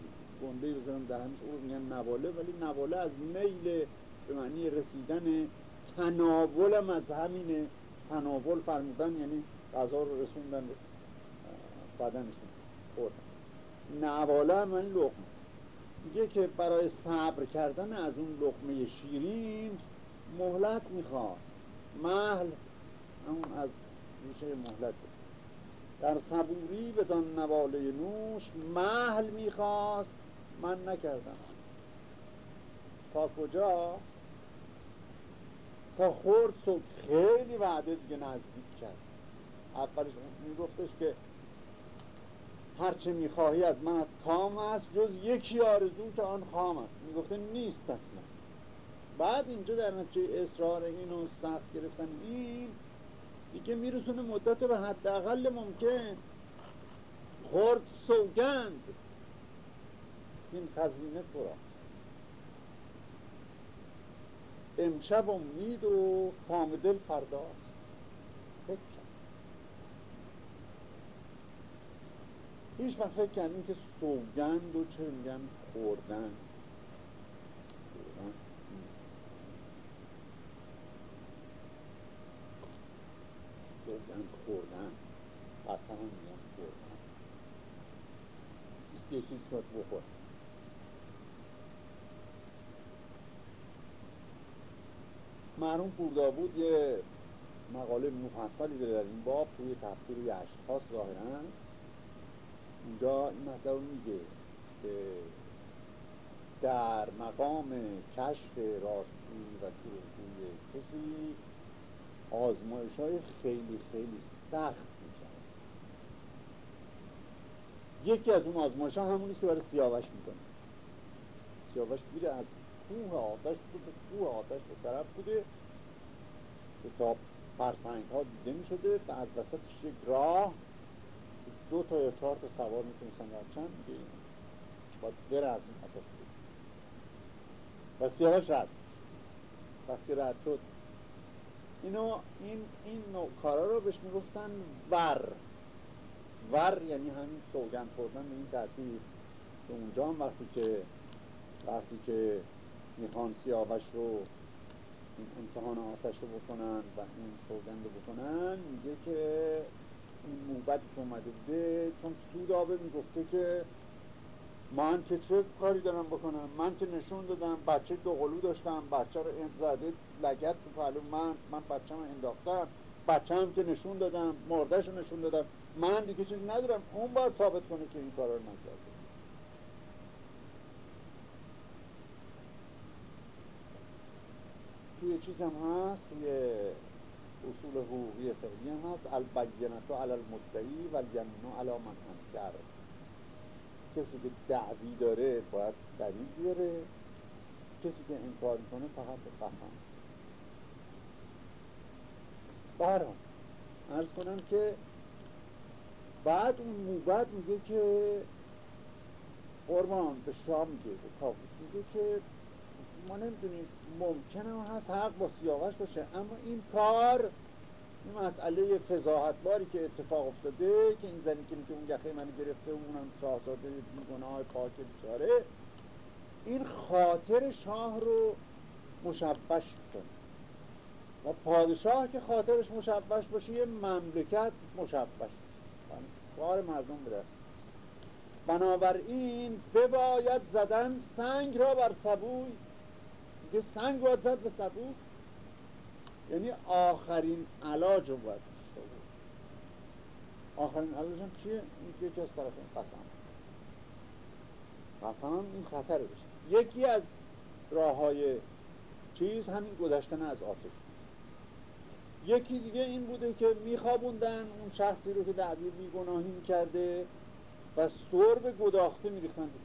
گنده بزنن دهنش او میگن نواله ولی نواله از میل به معنی رسیدن تناول از همین تناول فرمودن یعنی غذا رو رسوندن بدنشون. خوردن نواله هم این لقمه. میگه که برای صبر کردن از اون لقمه شیرین مهلت می‌خواست. محل اون از ریشه مهلت. در صبوری بدان نواله نوش محل می‌خواست. من نکردم. تا کجا؟ تا خورد خیلی وعده دیگه نزدیک کرد. اولش میگفتش که هرچه می‌خواهی از من از کام است جز یکی آرزو که آن خام است. می‌گفته نیست اصلا. بعد اینجا در نتیجه اصرار این و سخت گرفتن این دیگه میرسونه مدت به حداقل ممکن. خورد سوگند. این خزینه تو امشب امید و خام دل فرداست فکر هیچ وقت فکر کردیم که سوگند و چه میگن خوردن. سوگند خوردن. قسم هم میگن خوردن. یه چیز باید بخور پوردابود یه مقاله مفصلی داره در این باب توی تفسیر یشت ظاهرا. اونجا این مطلب میگه که در مقام کشف راستی و دروغگوی کسی آزمایش های خیلی خیلی سخت میشن یکی از اون آزمایش ها همونی که برای سیاوش می‌کنه. سیاوش میره از کوه آتش بود کوه آتش به طرف بوده که تا فرسنگ ها دیده می‌شده و از وسطش یک راه دو تا یا چهار تا سوار می‌تونستن رفتن دیگه باید بره از این آتش و سیاوش رد وقتی رد شد اینو این این نوع کارا رو بهش می‌گفتن ور. ور یعنی همین سوگند خوردن به این ترتیب. که اونجا هم وقتی که وقتی که می‌خوان سیاوش رو این امتحان آتش رو بکنن و این سوگند رو بکنن میگه که این موبت که اومده بوده چون سودابه می‌گفته که من که چه کاری دارم بکنم؟ من که نشون دادم بچه دوقلو داشتم بچه رو زده لگت تو پهلو من من بچه من انداختم بچه هم که نشون دادم مردش نشون دادم. من دیگه چیزی ندارم اون باید ثابت کنه که این کار رو نکرده توی چیز هم هست؟ توی اصول حقوقی فعلی هم هست البینتو علی المدعی و الیمینو علی من انکر کسی که دعوی داره باید دلیل بیاره. کسی که انکار می‌کنه فقط به قسم. برام ارز کنم که بعد اون موبت میگه که قربان به شام میگه به کابوس میگه که ما نمی‌دونیم ممکنه هست حق با سیاقش باشه اما این کار این مسئله فضاحتباری که اتفاق افتاده که این زنی که اون یخه من گرفته اونم شاهزاده بیگناه پاک بیچاره این خاطر شاه رو مشبش کنه. و پادشاه که خاطرش مشبش باشه یه مملکت مشبش. کار مردم به بنابراین بباید زدن سنگ را بر سبوی که سنگ باید زد به سبوی یعنی آخرین علاج رو باید آخرین علاج هم چیه؟ این یکی از طرف این قسم قسم این خطر بشه یکی از راه های چیز همین گذشتن از آتش. یکی دیگه این بوده که میخوابوندن اون شخصی رو که دعوی بیگناهی می‌کرده و سرب گداخته میریختن تو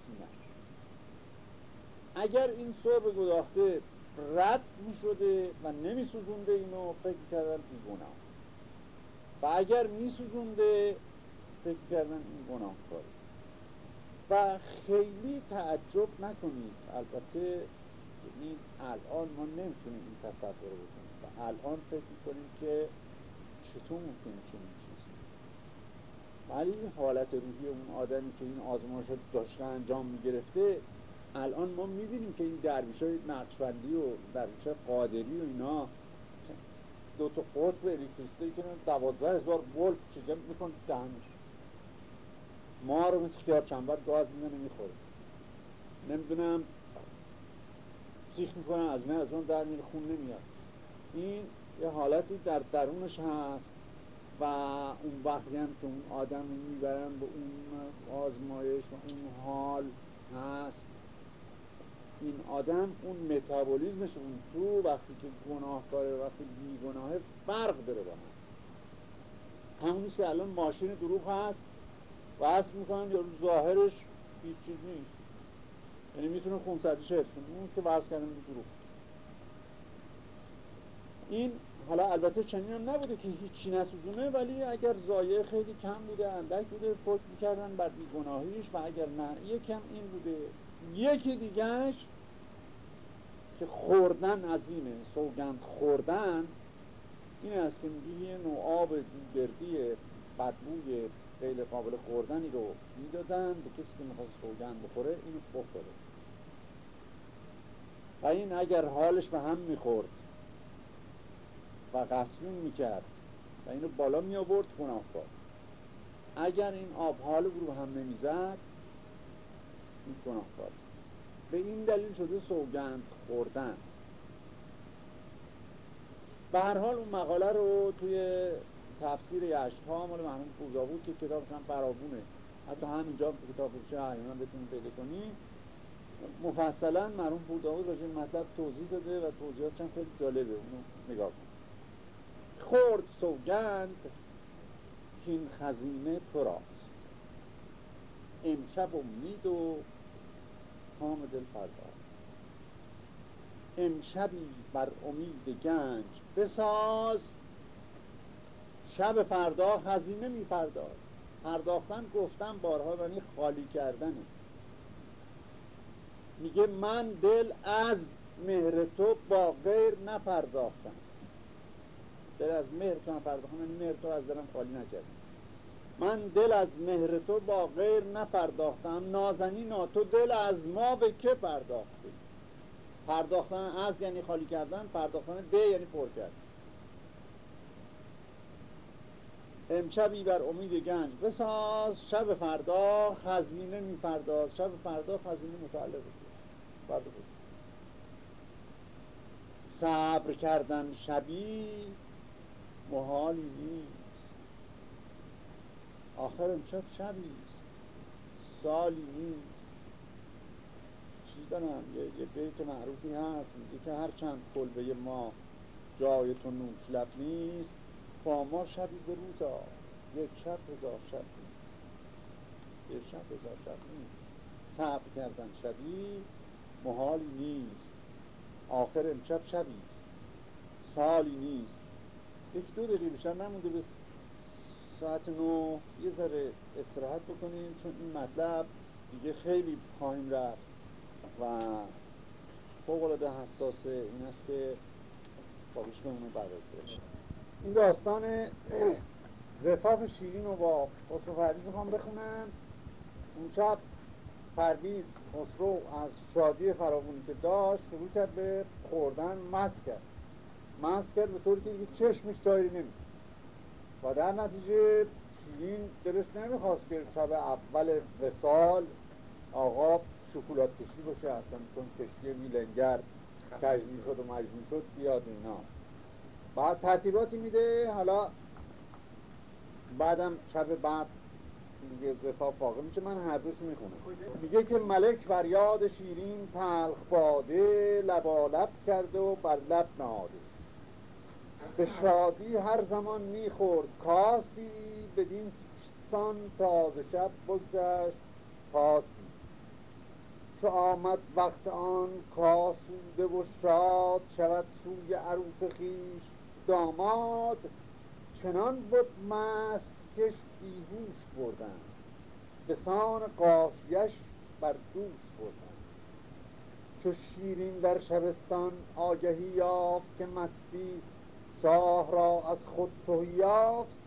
اگر این سرب گداخته رد می‌شده و نمیسوزونده اینو فکر کردن بیگناه و اگر میسوزونده فکر کردن این گناه کاره و خیلی تعجب نکنید. البته یعنی الان ما نمی‌تونیم این تصور رو الان فکر می‌کنیم که چطور ممکنه چنین چیزی؟ ولی حالت روحی اون آدمی که این آزمایش داشته انجام می‌گرفته الان ما می‌بینیم که این درویش های نقشبندی و درویش قادری و اینا دو تا قطب الیکتریسته که دوازده هزار ولت چیزا میکن دهنش ما رو مثل خیار چنبر گاز میدنه می‌خوره. نمی‌دونم سیخ می‌کنن از من از اون در میره خون نمیاد. این یه حالتی در درونش هست و اون وقتی هم که اون آدم می‌برن به اون آزمایش و اون حال هست این آدم اون متابولیزمش اون تو وقتی که گناه کاره وقتی بیگناهه فرق داره با هم همونیست که الان ماشین دروغ هست و هست می‌کنن یا ظاهرش هیچ چیز نیست. یعنی می‌تونه خونسردیش حفظ اون که وضع کردن دروغ. این حالا البته چنین هم نبوده که هیچی نسوزونه ولی اگر زایه خیلی کم بوده اندک بوده فکر می‌کردن بر بیگناهیش و اگر نه یکم این بوده. یکی دیگهش که خوردن از اینه سوگند خوردن این است که میگه یه نوع آب گردی بدبوی غیر قابل خوردنی رو می‌دادن به کسی که می‌خواست سوگند بخوره اینو بخوره و این اگر حالش به هم می‌خورد و قسمون می‌کرد و اینو بالا می آورد گناهکار اگر این آب حال رو هم نمی‌زد گناهکار به این دلیل شده سوگند خوردن. به هر حال اون مقاله رو توی تفسیر یشتها مال مرحوم پوزا بود که کتابش هم برابونه حتی همینجا کتاب فروشی احیانا بتونید پیدا کنید مفصلا مرحوم پوزا راجع مطلب توضیح داده و توضیحاتش هم خیلی جالبه. اونو نگاه کنید خورد سوگند که این خزینه تو امشب امید و کام دل فردا امشبی بر امید گنج بساز. شب فردا خزینه می پرداز پرداختن گفتم بارها یعنی خالی کردنه. میگه من دل از مهر تو با غیر نپرداختم. دل از مهر تو هم پرداختم یعنی مهر تو از دلم خالی نکردم. من دل از مهر تو با غیر نپرداختم نازنین تو دل از ما به که پرداختی؟ پرداختن از یعنی خالی کردن پرداختن به یعنی پر کردن. امشبی بر امید گنج بساز شب فردا خزینه می پرداز شب فردا خزینه متعلق بود. صبر کردن شبی محالی نیست. آخر امشب شبی سالی نیست. چیز دارم یه, یه بیت معروفی هست میگه که هر چند کلبه ما جای تو نوش لب نیست با ما شبی به روز یک شب هزار شب نیست. یک شب هزار شب نیست. صبر کردن شبی محالی نیست. آخر امشب شبی سالی نیست. یک دو دقیقه بیشتر نمونده به ساعت نو یه ذره استراحت بکنیم چون این مطلب دیگه خیلی پایین رفت و فوق العاده حساسه این است که باقیش کنیم بعد از این داستان زفاف شیرین رو با خسرو پرویز می‌خوام بخونم. اون شب پرویز خسرو از شادی فراوانی که داشت شروع کرد به خوردن مست کرد مست کرد به طوری که چشمش جایی نمید و در نتیجه شیرین دلش نمی‌خواست که شب اول وسال آقا شکولات کشی باشه اصلا چون کشتی ویلنگر کجمی شد و مجموع شد بیاد اینا. بعد ترتیباتی میده حالا بعدم شب بعد دیگه زفا فاقه میشه من هر دوش می‌خونم. میگه که ملک بر یاد شیرین تلخ باده لبالب کرده و بر لب نهاده. به شادی هر زمان می‌خورد. کاسی بدین سان تازه شب بگذشت پاسی. چو آمد وقت آن کاسوده و شاد شود سوی عروس خیش داماد چنان بود مست کش بیهوش بردن. به سان قاشیش بر دوش بردن. چو شیرین در شبستان آگهی یافت که مستی شاه را از خود توهی یافت.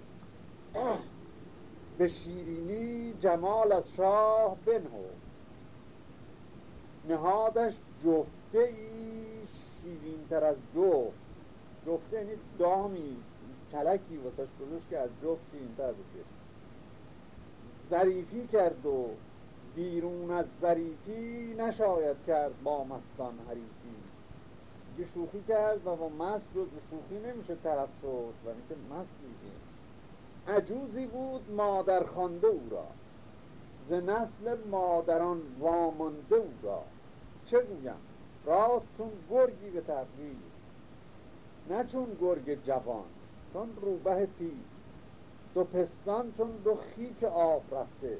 به شیرینی جمال از شاه بنهو نهادش جفته ای شیرین تر از جفت. جفته یعنی دامی کلکی واسه درست که از جفت شیرین تر بشه. ظریفی کرد و بیرون از ظریفی نشاید کرد با مستان حریفی. یه شوخی کرد و با مست جز شوخی نمیشه طرف شد و اینکه مست میگه عجوزی بود مادر خانده او را. ز نسل مادران وامانده او را. چه گویم؟ راست چون گرگی به نه چون گرگ جوان چون روبه پیر دو پستان چون دو خیک آب رفته.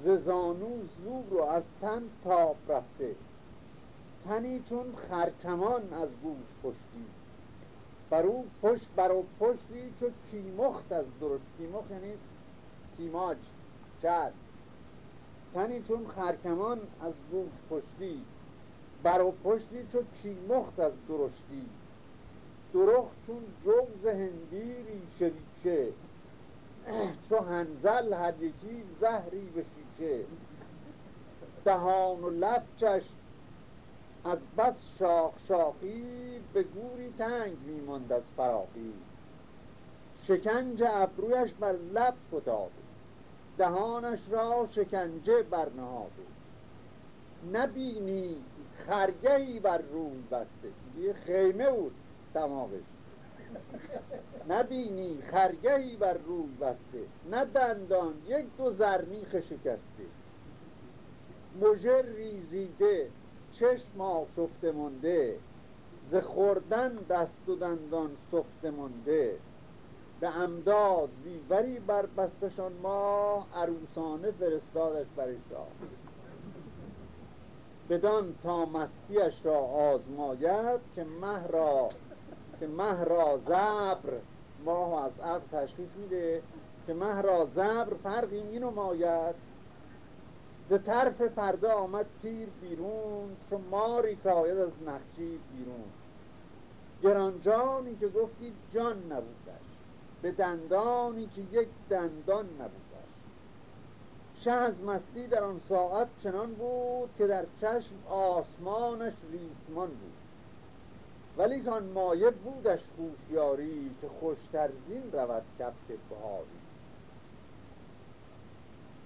ز زانو زور رو از تن تاب رفته. تنی چون خرکمان از گوش پشتی برو پشت برو پشتی چو کیمخت از درشت. کیمخت یعنی کیماج چرد تنی چون خرکمان از گوش پشتی برو پشتی چو کیمخت از درشتی. درخ چون جوز هندی ریشه ریشه چو هنزل هر یکی زهری به شیشه دهان و لب چشم از بس شاخ شاخی به گوری تنگ میماند از فراخی. شکنج ابرویش بر لب فتاده دهانش را شکنجه برنهاده نبینی خرگهی بر روی بسته. یه خیمه بود دماغش. نبینی خرگهی بر روی بسته. نه دندان یک دو زرمیخ شکسته. مژه ریزیده. چشم آشفته مونده ز خوردن دست و دندان سفته مونده به امداد زیوری بر بستشان ما عروسانه فرستادش بر شاه. بدان تا مستیش را آزماید که مه را که مه را زبر ماه از ابر تشخیص میده که مه را زبر فرقی می نماید ز طرف پرده آمد پیر بیرون چون ماری کاید از نخچی بیرون. گرانجانی که گفتی جان نبودش به دندانی که یک دندان نبودش. شه از مستی در آن ساعت چنان بود که در چشم آسمانش ریسمان بود. ولی کان مایه بودش خوشیاری که خوشتر زین رود کبک بهاری.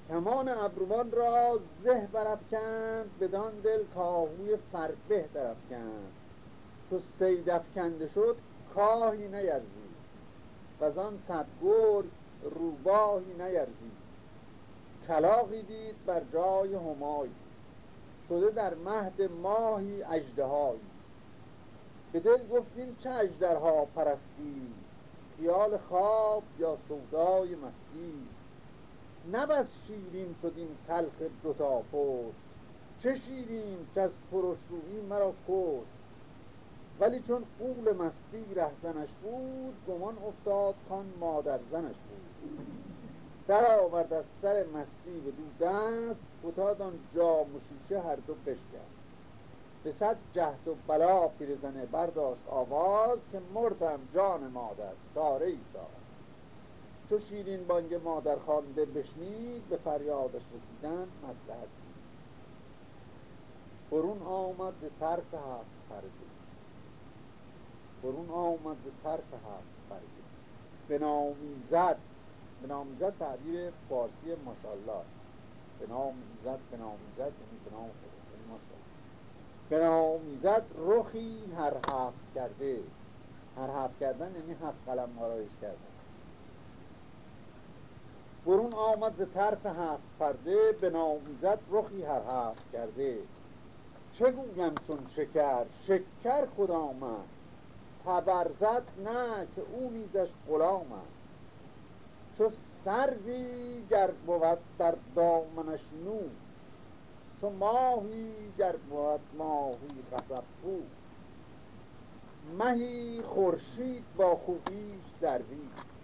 کمان ابروان را زه برافکند بدان دل کاهوی فربه درافکند. چو سید افکنده شد کاهی نیرزید. و آن صد روباهی نیرزید. کلاقی دید بر جای همای شده در مهد ماهی اجدهایی به دل گفتیم چه اجدرها پرستی خیال خواب یا سودای مستی نه شیرین شد این تلخ دوتا پشت. چه شیرین که از پرشرویی مرا کشت. ولی چون قول مستی رهزنش بود گمان افتاد کان مادر زنش بود. در آورد از سر مستی به دو دست فتاد آن جام هر دو بشکست. به صد جهد و بلا پیرزنه برداشت آواز که مردم جان مادر چاره ای چو شیرین بانگ مادر خوانده بشنید به فریادش رسیدن مسلحت برون آمد طرف هفت پرده برون آمد طرف هفت پرده به نامیزد به نامیزد تعبیر فارسی ماشالله به نامیزد به نامیزد یعنی به نام یعنی به نامیزد رخی هر هفت کرده. هر هفت کردن یعنی هفت قلم آرایش کردن. برون آمد ز طرف هفت پرده به نامیزد رخی هر هفت کرده. چه گویم چون شکر؟ شکر کدام است؟ تبرزد نه که او نیزش غلام است. چو سروی گر بود در دامنش نوش چو ماهی گر بود ماهی قصب پوش. مهی خورشید با خوبیش درویش.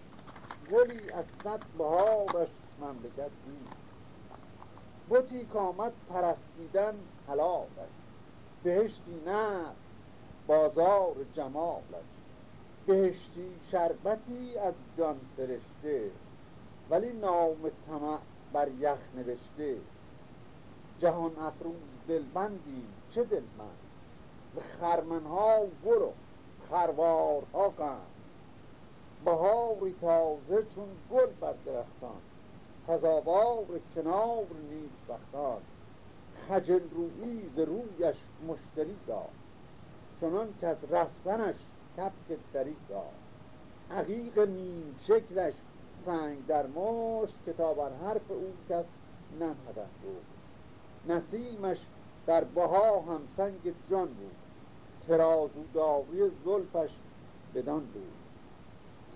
گلی از صد بهارش مملکت نیست. بتی کامد پرستیدن حلالش. بهشتی نه بازار جمالش. بهشتی شربتی از جان سرشته ولی نام طمع بر یخ نوشته. جهان افروز دلبندی چه دلبند؟ به خرمنها گل و خروارها قند. بهاری تازه چون گل بر درختان سزاوار کنار نیک بختان. خجل روی ز رویش مشتری داد چنان که از رفتنش کپک دری داد عقیق نیم شکلش سنگ در مشت که تا بر حرف او کس ننهدن روش نسیمش در بها هم سنگ جان بود. ترازو داغی زلفش بدان بود.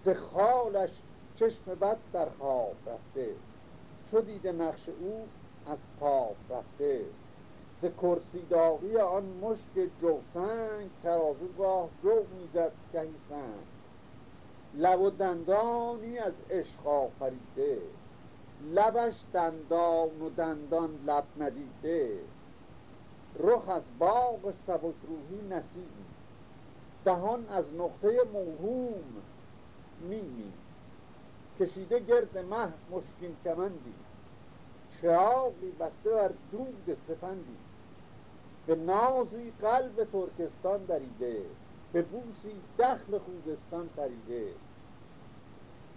ز خالش چشم بد در خواب رفته. چو دیده نقش او از تاب رفته. ز کرسی آن مشک جوسنگ ترازوگاه جو می‌زد گهی سنگ. لب و دندانی از عشق آفریده. لبش دندان و دندان لب ندیده. رخ از باغ سبک روحی نسیم. دهان از نقطه موهوم میمی کشیده گرد مه مشکین کمندی. چراغی بسته بر دود سفندی به نازی قلب ترکستان دریده. به بوسی دخل خوزستان خریده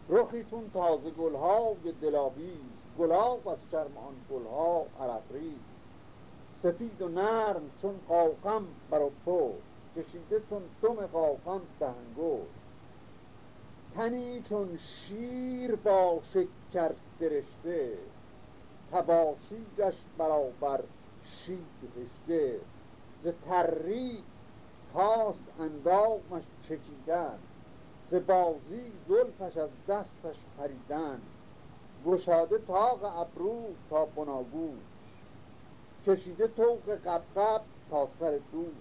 رخی چون تازه گلهای دلاویز گلاب از چرم آن گلها عرقریز. سفید و نرم چون قاقم بر پشت کشیده چون دم قاقم دهنگشت. تنی چون شیر با شکر درشته تباشیرش برابر شید رشته. ز تری خواست اندامش چکیدن ز بازی زلفش از دستش خریدن. گشاده تاق ابرو تا بناگوش کشیده توق قبقب تا سر دوش.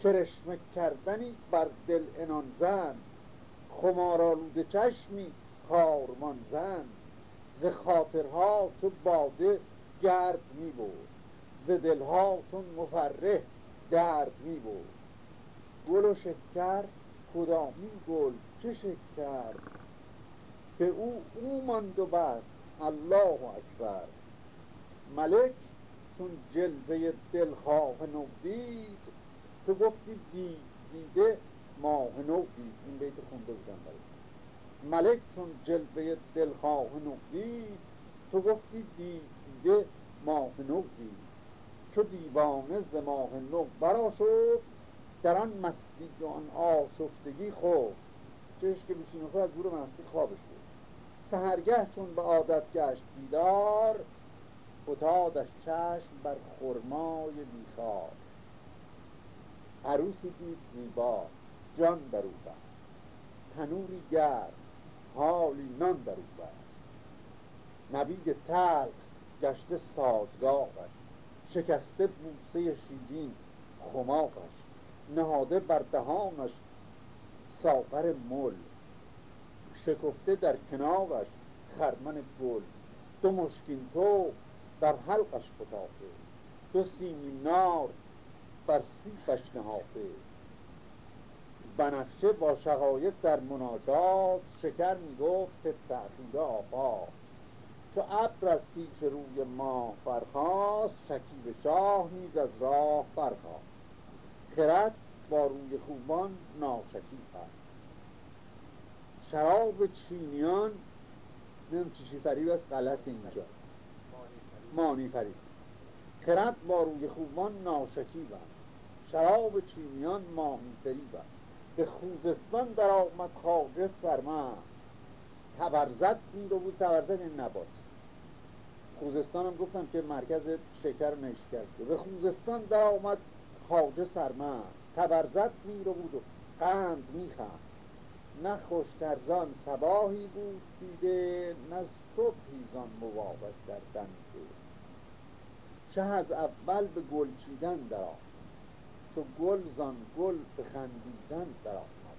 کرشمه کردنی بر دل انان زن خمارالود چشمی کارمان زن. ز خاطرها چو باده گرد می بود ز دلها چون مفرح درد می بود گل و شکر کدامین گل چه شکر؟ به او او ماند و بس الله اکبر. ملک چون جلوه دلخواه نو دید تو گفتی دید دیده ماه نو دید این بیت خونده بودن برای ملک چون جلوه دلخواه نو دید تو گفتی دید دیده ماه نو دید. چو دیوانه ز ماه نو برا شد در آن مستی و آن آشفتگی خوب چش که بشین خود از دور مستی خوابش بود. سهرگه چون به عادت گشت بیدار فتادش چشم بر خرمای بیخار. عروسی دید زیبا. جان در او بست. تنوری گرم حالی نان در او بست. نبید تلخ گشته سازگارش شکسته بوسه شیرین خماقش نهاده بر دهانش ساغر مل شکفته در کنارش خرمن گل. دو مشکین تو در حلقش فتاده دو سیمی نار بر سیبش نهاده. بنفشه با شقایق در مناجات شکر می‌گفت که تأخیر آفاق چو ابر از پیش روی ماه برخاست شکیب شاه نیز از راه برخاست. خرد با روی خوبان ناشکیب هست شراب چینیان نمیم چی فریب از غلط اینجا. مانی فریب. خرد با روی خوبان ناشکیب هست شراب چینیان مانی فریب است. به خوزستان در آمد خواجه سرمست. تبرزت می رو بود تبرزت این نبات. خوزستان هم گفتم که مرکز شکر نشکر به خوزستان در آمد خواجه سرمست. تبرزت می بود و قند می نه خوشترزان سباهی بود دیده نه صبحی زان مواقع در دنده شه از اول به گل چیدن در چو گل زان گل به خندیدن در آمد.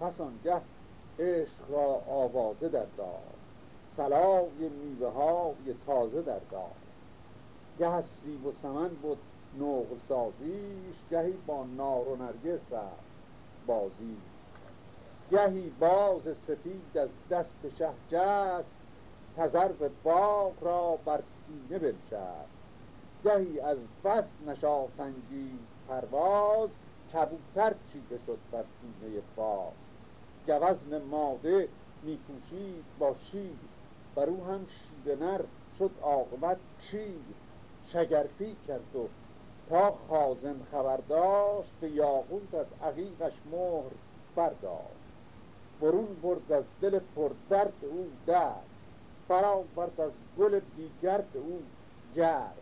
پس آنگه عشق را آوازه در داد سلای میوه های تازه در داد گه سیب و سمن بود نقل سازیش گهی با نار و نرگس رفت بازیش. گهی باز سفید از دست شه جست تذرو باغ را بر سینه بنشست. گهی از بس نشاط پرواز کبوتر چیده شد بر سینه باغ گوزن ماده میپوشید با شیر بر او هم شیر نر شد عاقبت چیر. شگرفی کرد و تا خازن خبر داشت به یاقوت از عقیقش مهر برداشت. برون برد از دل پردرد او درد برآورد از گل بیگرد او گرد.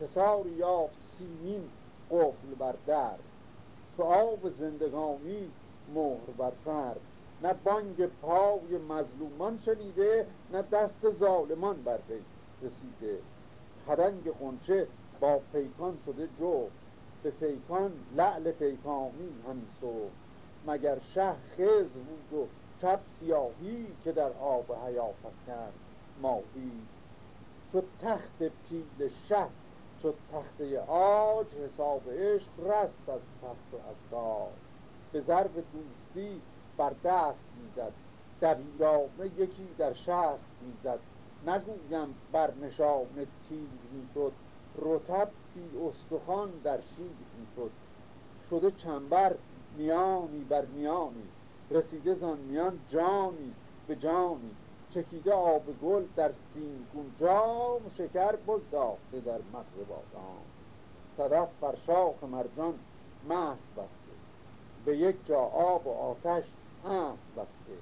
حسار یافت سیمین قفل بر در چو آب زندگانی مهر بر سر. نه بانگ پای مظلومان شنیده نه دست ظالمان بر وی رسیده. خدنگ قنچه با پیکان شده جو به پیکان لعل پیکانی همی مگر شه خز بود و شب سیاهی که در آب حیات کرد ماهی. چو تخت پیل شه شد تخته آج حساب عشق رست از تخت و از تاج به ضرب دوستی بر دست می‌زد دبیرانه یکی در شست می‌زد. نگویم بر نشان تیز می‌شد رتب بی استخوان در شیر می‌شد. شده چنبر میانی بر میانی رسیده زان میان جانی به جانی. چکیده آب گل در سینگون جام شکر داخته در مغز بادام. صدف بر شاخ مرجان مهد بسته. به یک جا آب و آتش عهد بسته.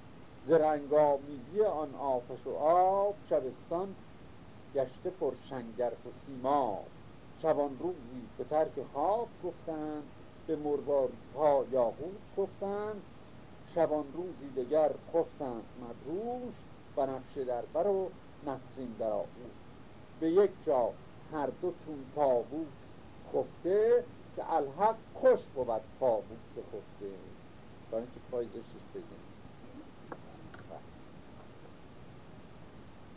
زرنگامیزی آن آتش و آب شبستان گشته پر شنگرف و سیما شبان روزی به ترک خواب گفتند به مرواری ها یاقوت گفتند. شبان روزی دگر خفتند مدروش بنفشه در بر و نسرین در آغوش به یک جا هر دو تون تابوت خفته که الحق خوش بود تابوت خفته. برای اینکه پایزشش بگیم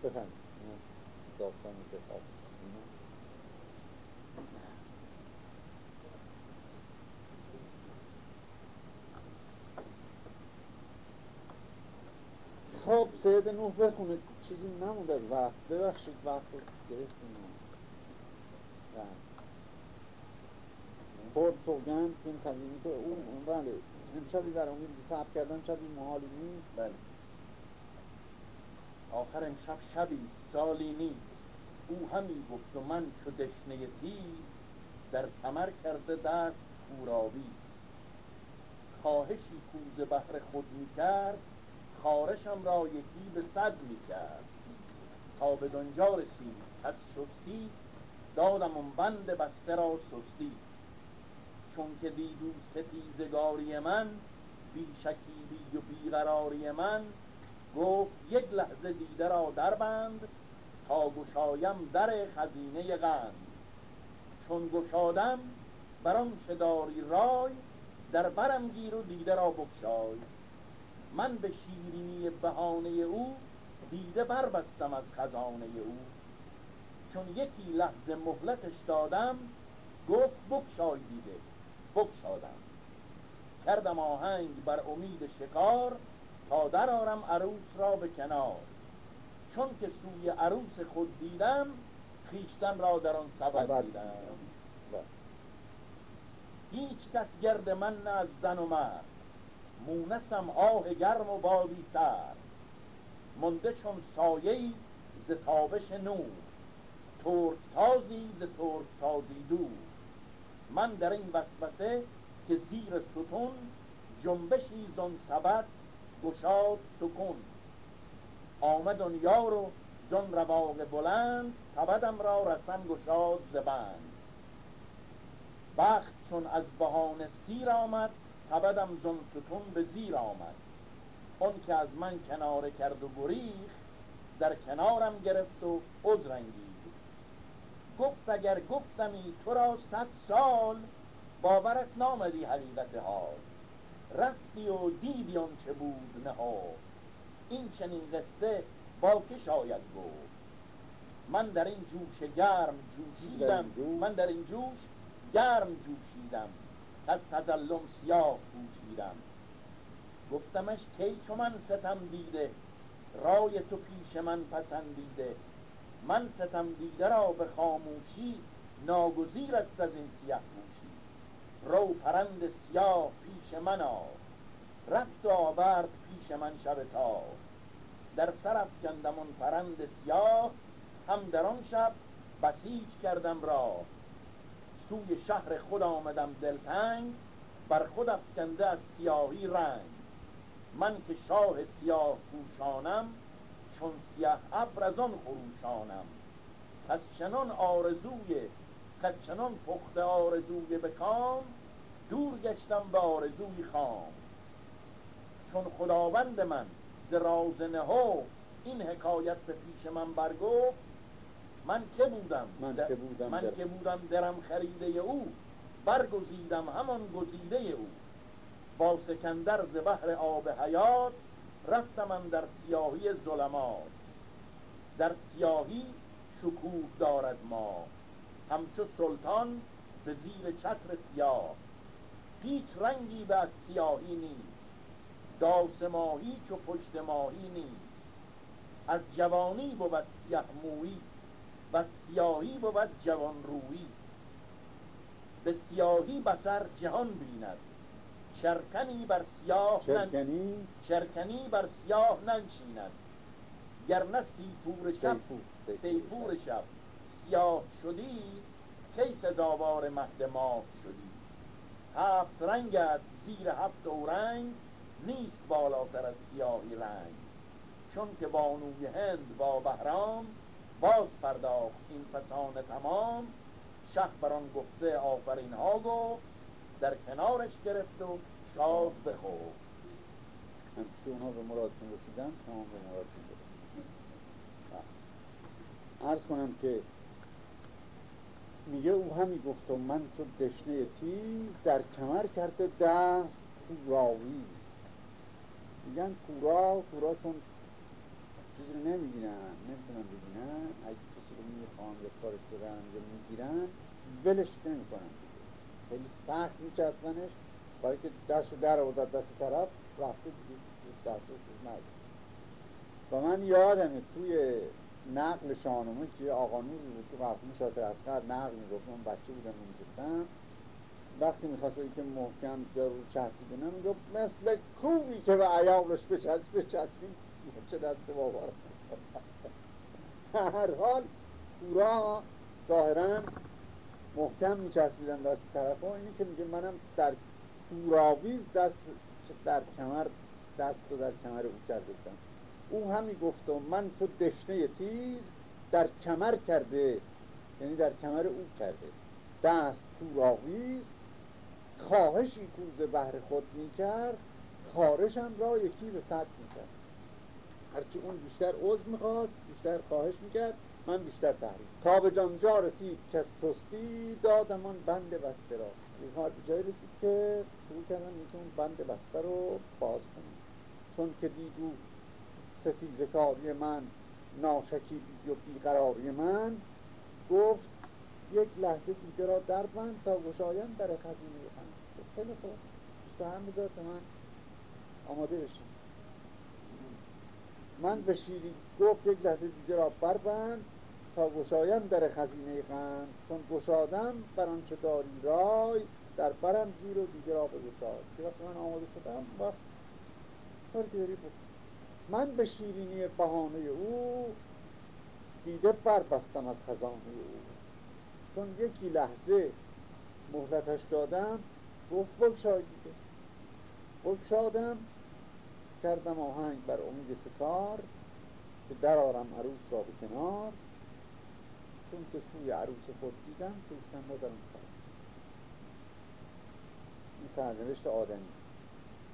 بفهمید داستان خب سید نوح بخونه چیزی نموند از وقت. ببخشید وقت رو گرفتیم. خب سوگند که این خزینی که اون بله. امشبی در امید سب کردن شبی محالی نیست. بله. آخر امشب شبی سالی نیست. او همی گفت و من چو دشنه تیز در کمر کرده دست کورابی خواهشی کوز بهر خود می کرد خارشم را یکی به صد می کرد تا به دنجا رسید پس چستی دادم اون بند بسته را سستی چون که دیدو ستیزگاری من بی شکیبی و بیقراری من گفت یک لحظه دیده را در بند تا گشایم در خزینه قند. چون گشادم بر چه داری رای در برم گیر و دیده را بکشای من به شیرینی بهانه او دیده بربستم از خزانه او. چون یکی لحظه مهلتش دادم گفت بکشای دیده بکشادم کردم آهنگ بر امید شکار تا درارم عروس را به کنار. چون که سوی عروس خود دیدم خیشتن را در آن سبد. دیدم. هیچ کس گرد من نه از زن و مرد. مونسم آه گرم و بادی سر. مونده چون سایه ز تابش نور. ترک تازی ز ترک تازی دور. من در این وسوسه که زیر ستون جنبشی زن سبد گشاد سکون. آمد اون یار و زن رواق بلند سبدم را رسن گشاد زبند بخت چون از بهانه سیر آمد سبدم زن ستون به زیر آمد. اون که از من کناره کرد و گریخ در کنارم گرفت و عذرنگی گفت اگر گفتمی تو را صد سال باورت نامدی حقیقت حال. رفتی و دیدی آن چه بود نه این چنین قصه با که شاید بود من در این جوش گرم جوشیدم. من در این جوش گرم جوشیدم. از تزلم سیاه پوشیدم. گفتمش کی چو من ستم دیده؟ رای تو پیش من پسندیده. من ستم دیده را به خاموشی ناگزیر است از این سیاه پوشی. رو پرند سیاه پیش من آ. رفت و آورد پیش من شب تا در سر افکندم پرند سیاه هم در آن شب بسیج کردم را سوی شهر خود آمدم دلتنگ بر خود افکنده از سیاهی رنگ. من که شاه سیاه پوشانم چون سیاه ابر از آن خروشانم. چنان آرزوی از چنان پخت آرزوی بکام دور گشتم به آرزوی خام. چون خداوند من ز راز این حکایت به پیش من برگفت من که بودم من که بودم, من که بودم درم خریده او برگزیدم همان گزیده او. با سکندر ز بحر آب حیات رفتم در سیاهی ظلمات. در سیاهی شکوه دارد ما. همچو سلطان به زیر چتر سیاه. هیچ رنگی به از سیاهی نیست. داس ماهی چو پشت ماهی نیست. از جوانی بود سیاه مویی و سیاهی بود جوان روی به سیاهی بسر جهان بیند. چرکنی بر سیاه چرکنی؟ چرکنی بر سیاه ننشیند. گرنه سیپور شب سیپور شب. سیاه شدی کی سزاوار مهد ماه شدی؟ هفت رنگت زیر هفت رنگ نیست بالاتر از سیاهی رنگ. چون که بانوی هند با بهرام باز پرداخت این فسان تمام شه بران گفته آفرین ها گفت در کنارش گرفت و شاد بخورد. که اونها به مرادشون رسیدن شما به مرادشون برسید ارز کنم که میگه او همی گفت و من چون دشنه تیز در کمر کرده دست کوراویز میگن کورا کوراشون چیزی رو نمی‌گیرن نمی‌تونن بگیرن. اگه کسی رو می‌خوان یا کارش برن یا می‌گیرن ولش نمی‌کنن. خیلی سخت میچسبنش. برای که دستشو در آورد دست طرف رفته دیگه. دستش نگه و من یادمه توی نقل شاهنامه که آقا نوری بود تو قفلون شاطر اسقر نقل می‌گفت. من بچه بودم میشستم وقتی می‌خواست بگه که محکم یا رو چسبیده نمی‌گفت مثل کوبی که به عیالش بچسب بچسبیم. چه دست باور هر حال کورا ظاهرا محکم میچسبیدن دست طرف ها اینی که میگه منم در کوراویز دست در کمر دست رو در کمر او کرده بودم او همی گفت من تو دشنه تیز در کمر کرده یعنی در کمر او کرده. دست تو راویز خواهشی کوز بهر خود می‌کرد خارشم را یکی به صد می‌کرد. هرچی اون بیشتر عضو می‌خواست بیشتر خواهش می‌کرد من بیشتر تحریم تا به جانجا رسید کس چستی دادمان بند بسته را. این به جای رسید که شروع کردن اینکه اون بند بسته رو باز کنیم. چون که دیدو ستیز کاری من ناشکی و بیقراری من گفت یک لحظه دیگه را در بند تا گشایم در خزینه من خیلی خوب. پشت هم بذار من آماده بشیم. من به شیری گفت یک لحظه دیگه را بربند تا گشایم در خزینه قند چون گشادم بر آنچه داری رای در برم گیر و دیگه را بگشاد. که وقتی من آماده شدم وقت کاری که داری بود من به شیرینی بهانه او دیده بستم از خزانه او. چون یکی لحظه مهلتش دادم گفت بگشای دیگه. بگشادم کردم آهنگ بر امید سکار که درارم عروس را به کنار. چون که سوی عروس خود دیدم توشتن را در اون سر. این سرنوشت آدمی.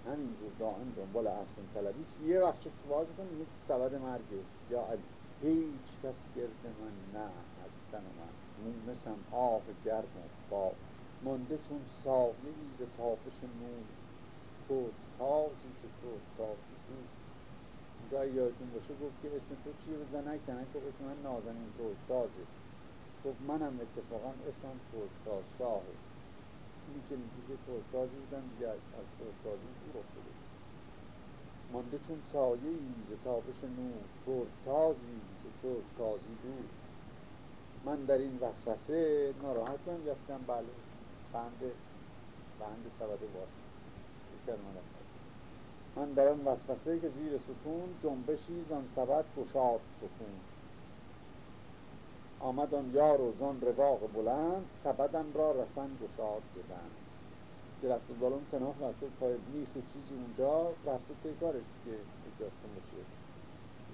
همینجور دائم دنبال افسون طلبیست. یه وقت چه باز کنیم یک سبد مرگه. یا علی هیچ کس گرد من نه از تن من. مونسم آب گرم و با مانده چون ساقی ز تافش نور تو تازی ز تو تازی تو اونجا یادتون باشه گفت که اسم تو چیه؟ به زنک زنک گفت اسم من نازنین تو تازه گفت منم اتفاقا اسمم ترکتاز شاهه اینی که میگه ترکتازی بودن دیگه از ترکتازی دور افتاده مانده چون سایه ز تابش نور ترکتازی ز ترکتازی دور. من در این وسوسه ناراحتم گفتم بله بند بند سبد باش من در آن وسوسه که زیر ستون جنبشی زان سبد گشاد سکون آمد آن یار و زان رواق بلند سبدم را رسن گشاد زدن که رفت بالون کناف رفته پای میخ چیزی اونجا رفته توی کارش دیگه اجازتون باشه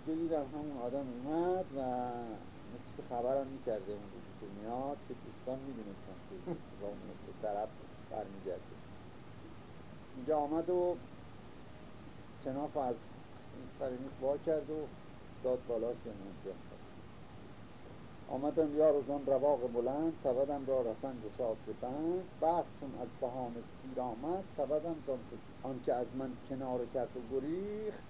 دیگه دیدم همون آدم اومد و مثل که خبرم می‌کرده اون روزی که میاد که دوستان می‌دونستن که با اون طرف برمیگرده. اینجا آمد و کناف از سر میخ کرد و داد بالا که من آمدم یا روزان رواق بلند سبدم را رسن گشاد بند بعد چون از بهان سیر آمد سبدم آنکه از من کنار کرد و گریخت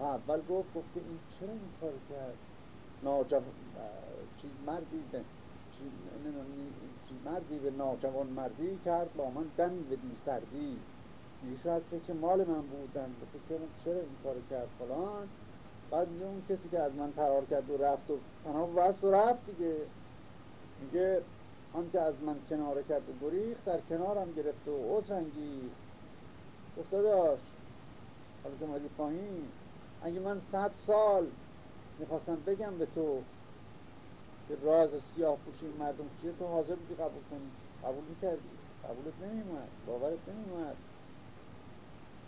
اول گفت گفت که این چرا این کار کرد؟ ناجو... چی مردی به چی... مردی به ناجوان مردی کرد؟ با من دمی به دی سردی. شاید که مال من بودن. به چرا این کار کرد فلان؟ بعد میگه اون کسی که از من فرار کرد و رفت و تنها بست و رفت دیگه. میگه آن که از من کناره کرد و گریخت در کنارم گرفت و عذر انگیخت. گفته داشت حالا که مادی پایین اگه من صد سال می‌خواستم بگم به تو که راز سیاه پوشی مردم چیه تو حاضر بودی قبول کنی؟ قبول می‌کردی؟ قبولت نمیمد باورت نمیمد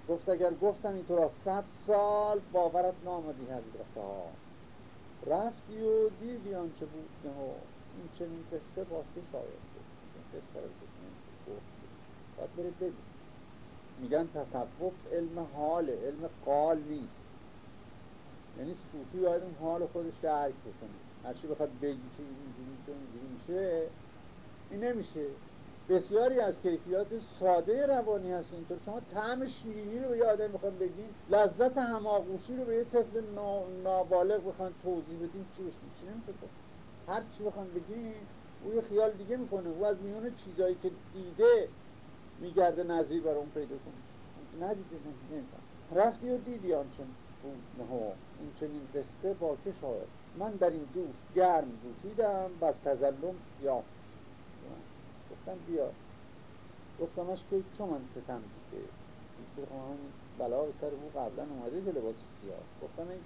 گفت اگر گفتم این تو را صد سال باورت نامدی حقیقت ها. رفتی و دیدی آنچه بود نه این چنین قصه با تو شاید بود. قصه رو کسی باید برید ببین میگن تصوف علم حال علم قال نیست. یعنی صوفی باید اون حال خودش درک بکنه. هرچی بخواد بگی که اینجوری میشه اینجوری میشه. این نمیشه. بسیاری از کیفیات ساده روانی هست. اینطور شما طعم شیرینی رو به یه آدم بخواد بگین لذت هماغوشی رو به یه طفل نابالغ بخواد توضیح بدین چی چی نمیشه هر چی بخواد بگین او یه خیال دیگه می‌کنه. او از میون چیزایی که دیده میگرده نظیر برای اون پیدا کنه. ندیده نمیفهم. رفتی و دیدی آنچن نه این چنین قصه با که شاید من در این جوش گرم جوشیدم و تظلم سیاه. گفتم بیا. گفتمش که چون من ستم دیده همین بلا به سر او قبلا اومده که لباس سیاه. گفتم این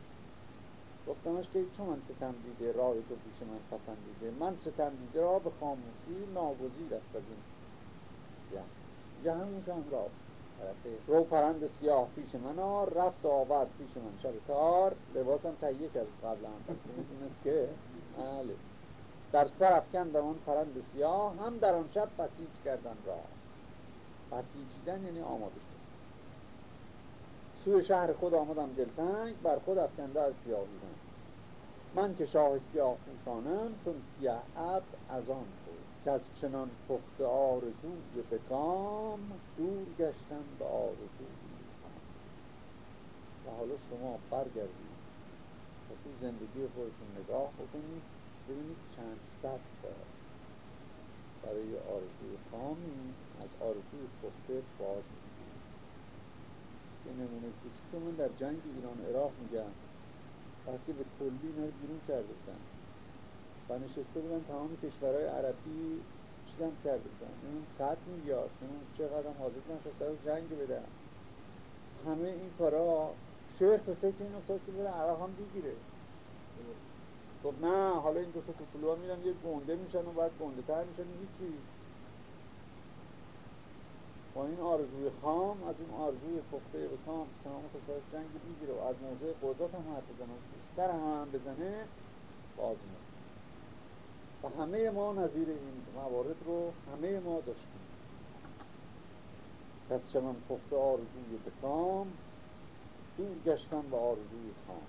گفتمش که چون من ستم دیده راه تو پیش من پسندیده. من ستم دیده را به خاموشی ناگزیر است از این سیاه. یا همونش هم را. رو پرند سیاه پیش من آر رفت آورد پیش من شب تار لباسم تهیه کرد قبل هم. می‌دونست که بله. در سر افکندم آن پرند سیاه هم در آن شب بسیج کردن را. بسیجیدن یعنی آماده شد سوی شهر خود آمدم دلتنگ بر خود افکنده از سیاه من که شاه سیاه پوشانم چون سیاه اب از آن که از چنان پخت آرزوی بکام دور گشتن به آرزوی و حالا شما برگردید و تو زندگی خودتون نگاه بکنید. ببینید چند صد برای آرزوی خامی از آرزوی پخته باز یه نمونه کوچیک من در جنگ ایران عراق میگم وقتی به کلی اینا بیرون کرده بودن. و نشسته بودن تمام کشورهای عربی چیزم کرده بودن. اون صد میلیارد اون چقدر حاضر بودن از جنگ بدن. همه این کارا شیخ به فکر این افتاد که بره عراق هم بگیره. خب نه حالا این دو تا کوچولو میرن یه گنده میشن و بعد گنده تر میشن هیچی. با این آرزوی خام از این آرزوی پخته به کام تمام خسارت جنگ می‌گیره و از موضع قدرت هم حرف بزنه سر هم, بزنه باز و همه ما نظیر این موارد رو همه ما داشتیم. پس چنان پخته آرزوی بکام دور گشتن به آرزوی خام.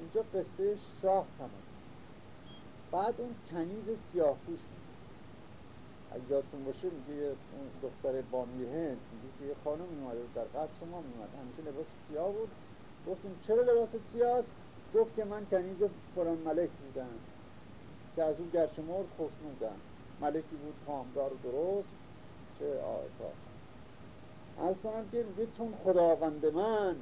اینجا قصه شاه تمام بعد اون کنیز سیاه پوش اگه یادتون باشه میگه اون دختر بانوی هند میگه که یه خانم میماده در قصر ما میماده همیشه لباس سیاه بود. گفتیم چرا لباس سیاه گفت که من کنیز فلان ملک بودم که از اون گرچه مرد خوشنودن ملکی بود کامدار و درست. چه آیتا. از کنم که میگه چون خداوند من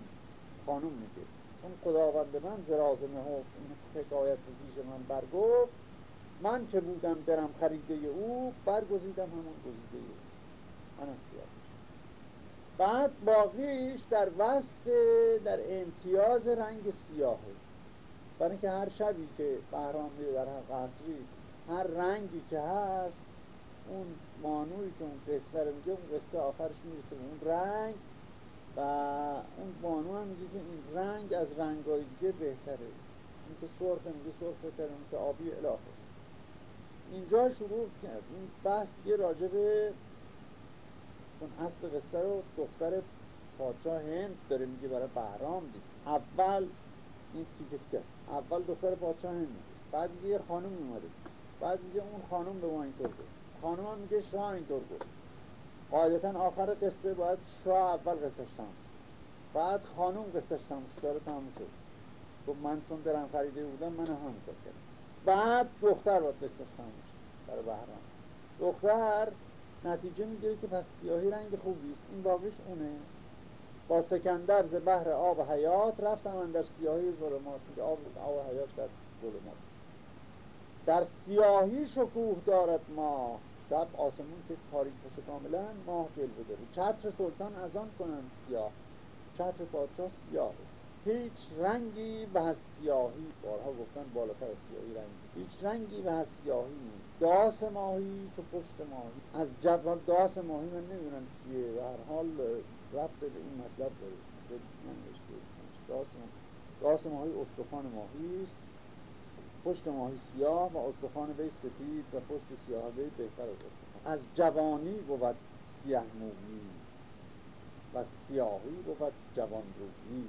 خانم میگه. چون خداوند من زراز مهو حکایت پیش من برگفت. من که بودم برم خریده او برگزیدم همون گزیده او. من بعد باقیش در وسط در امتیاز رنگ سیاهه برای اینکه هر شبی که بهرام میره در قصری هر رنگی که هست اون مانوی که اون قصه رو میگه اون قصه آخرش می‌رسه اون رنگ. و اون بانو هم میگه که این رنگ از رنگای دیگه بهتره. این که سرخ میگه سرخ بهتره این که آبی الهه اینجا شروع کرد. این بحث دیگه راجبه چون اصل قصه رو دختر پادشاه هند داره میگه برای بهرام دید اول این تیکه تیکه اول دختر پادشاه هند. بعد میگه یه خانم اومده. بعد میگه اون خانم به ما اینطور گفت. خانم هم میگه شاه اینطور گفت. قاعدتا آخر قصه باید شاه اول قصهش تموم بعد خانم قصهش تموم داره تموم شد. گفت من چون درم خریده بودم من هم کار کردم بعد دختر باید قصهش تموم شد برای بهرام. دختر نتیجه می‌گیره که پس سیاهی رنگ خوبی است. این باقیش اونه. با سکندر ز بحر آب حیات رفتم در سیاهی ظلمات. آب, آب حیات در ظلمات. در سیاهی شکوه دارد ماه شب آسمون که تاریک باشه کاملا ماه جلوه داره چتر سلطان از آن کنند سیاه. چتر پادشاه سیاه. هیچ رنگی به سیاهی بارها گفتن بالاتر از سیاهی رنگی هیچ رنگی به سیاهی نیست. داس ماهی چو پشت ماهی. از جبال داس ماهی من نمی‌دونم چیه. و هر حال رفت به این مطلب داره. داس داس ماهی استخوان ماهی است. پشت ماهی سیاه و استخوان وی سفید و پشت سیاه وی بهتر از از جوانی بود سیاه مومی و سیاهی بود جوان روحی.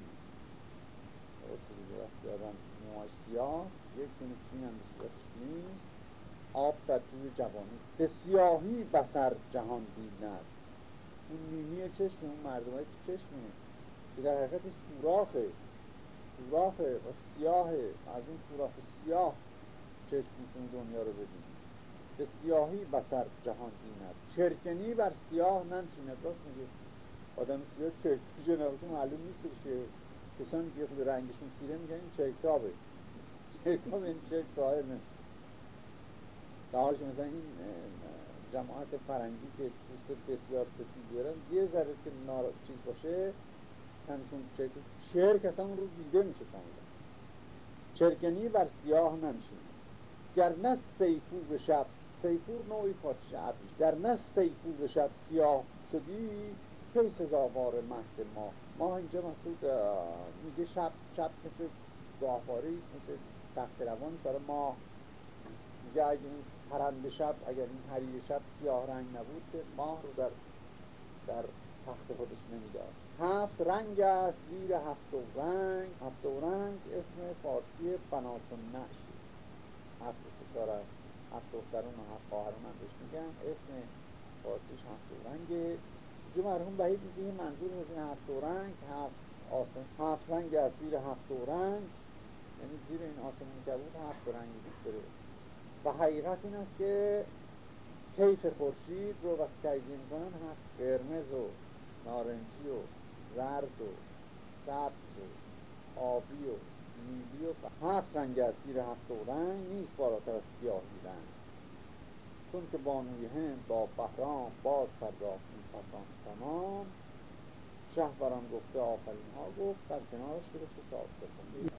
وقتی آدم موهای سیاه یک دونه چین هم نیست. آب در جوی جوانی. به سیاهی بسر جهان بیند. اون نیمی چشم اون مردمه که چشمه. که در حقیقت سوراخه. سوراخه و سیاهه از اون سوراخ سیاه چشم می‌تونه دنیا رو ببینی به سیاهی بسر جهان بیند. چرکنی بر سیاه ننشیند. راست میگه آدم سیاه چرکیشه نباشه معلوم نیست که کسانی که خود رنگشون تیره میگن این چرکتابه. چرکتاب این چرک نه در حال که مثلا این جماعت فرنگی که پوست بسیار سفید دارن یه ذره که نار... چیز باشه تنشون چرک چرک اصلا اون رو دیده میشه کاملا چرکنی بر سیاه ننشین. گر نه سیفور شب سیفور نوعی پادشه ابریش گر نه سیفور شب سیاه شدی کی سزاوار مهد ما. ما اینجا مقصود میگه شب شب مثل گاهواره است مثل تخت روان برای ما میگه اگه این پرنده شب اگر این حریر شب سیاه رنگ نبود که ماه رو در در تخت خودش نمیداشت. هفت رنگ است زیر هفت رنگ. هفت رنگ اسم فارسی بنات نشی هفت ستاره است. هفت دخترون و هفت خواهرون هم بهش میگن اسم فارسیش هفت رنگه جو مرحوم بهید میگه منظور از این هفت رنگ هفت آسم هفت رنگ از زیر هفت رنگ. یعنی زیر این آسمون بود هفت رنگ داره. و حقیقت این است که کیف خورشید رو وقتی تجزیه می‌کنن هفت قرمز و نارنجی و زرد و سبز و آبی و نیلی و هفت رنگ از زیر هفت رنگ نیست بالاتر از سیاهی رنگ چون که بانوی هند با بهرام باز پرداخت پسان تمام شهبران گفته آفرین ها گفت در کنارش گرفت و شاد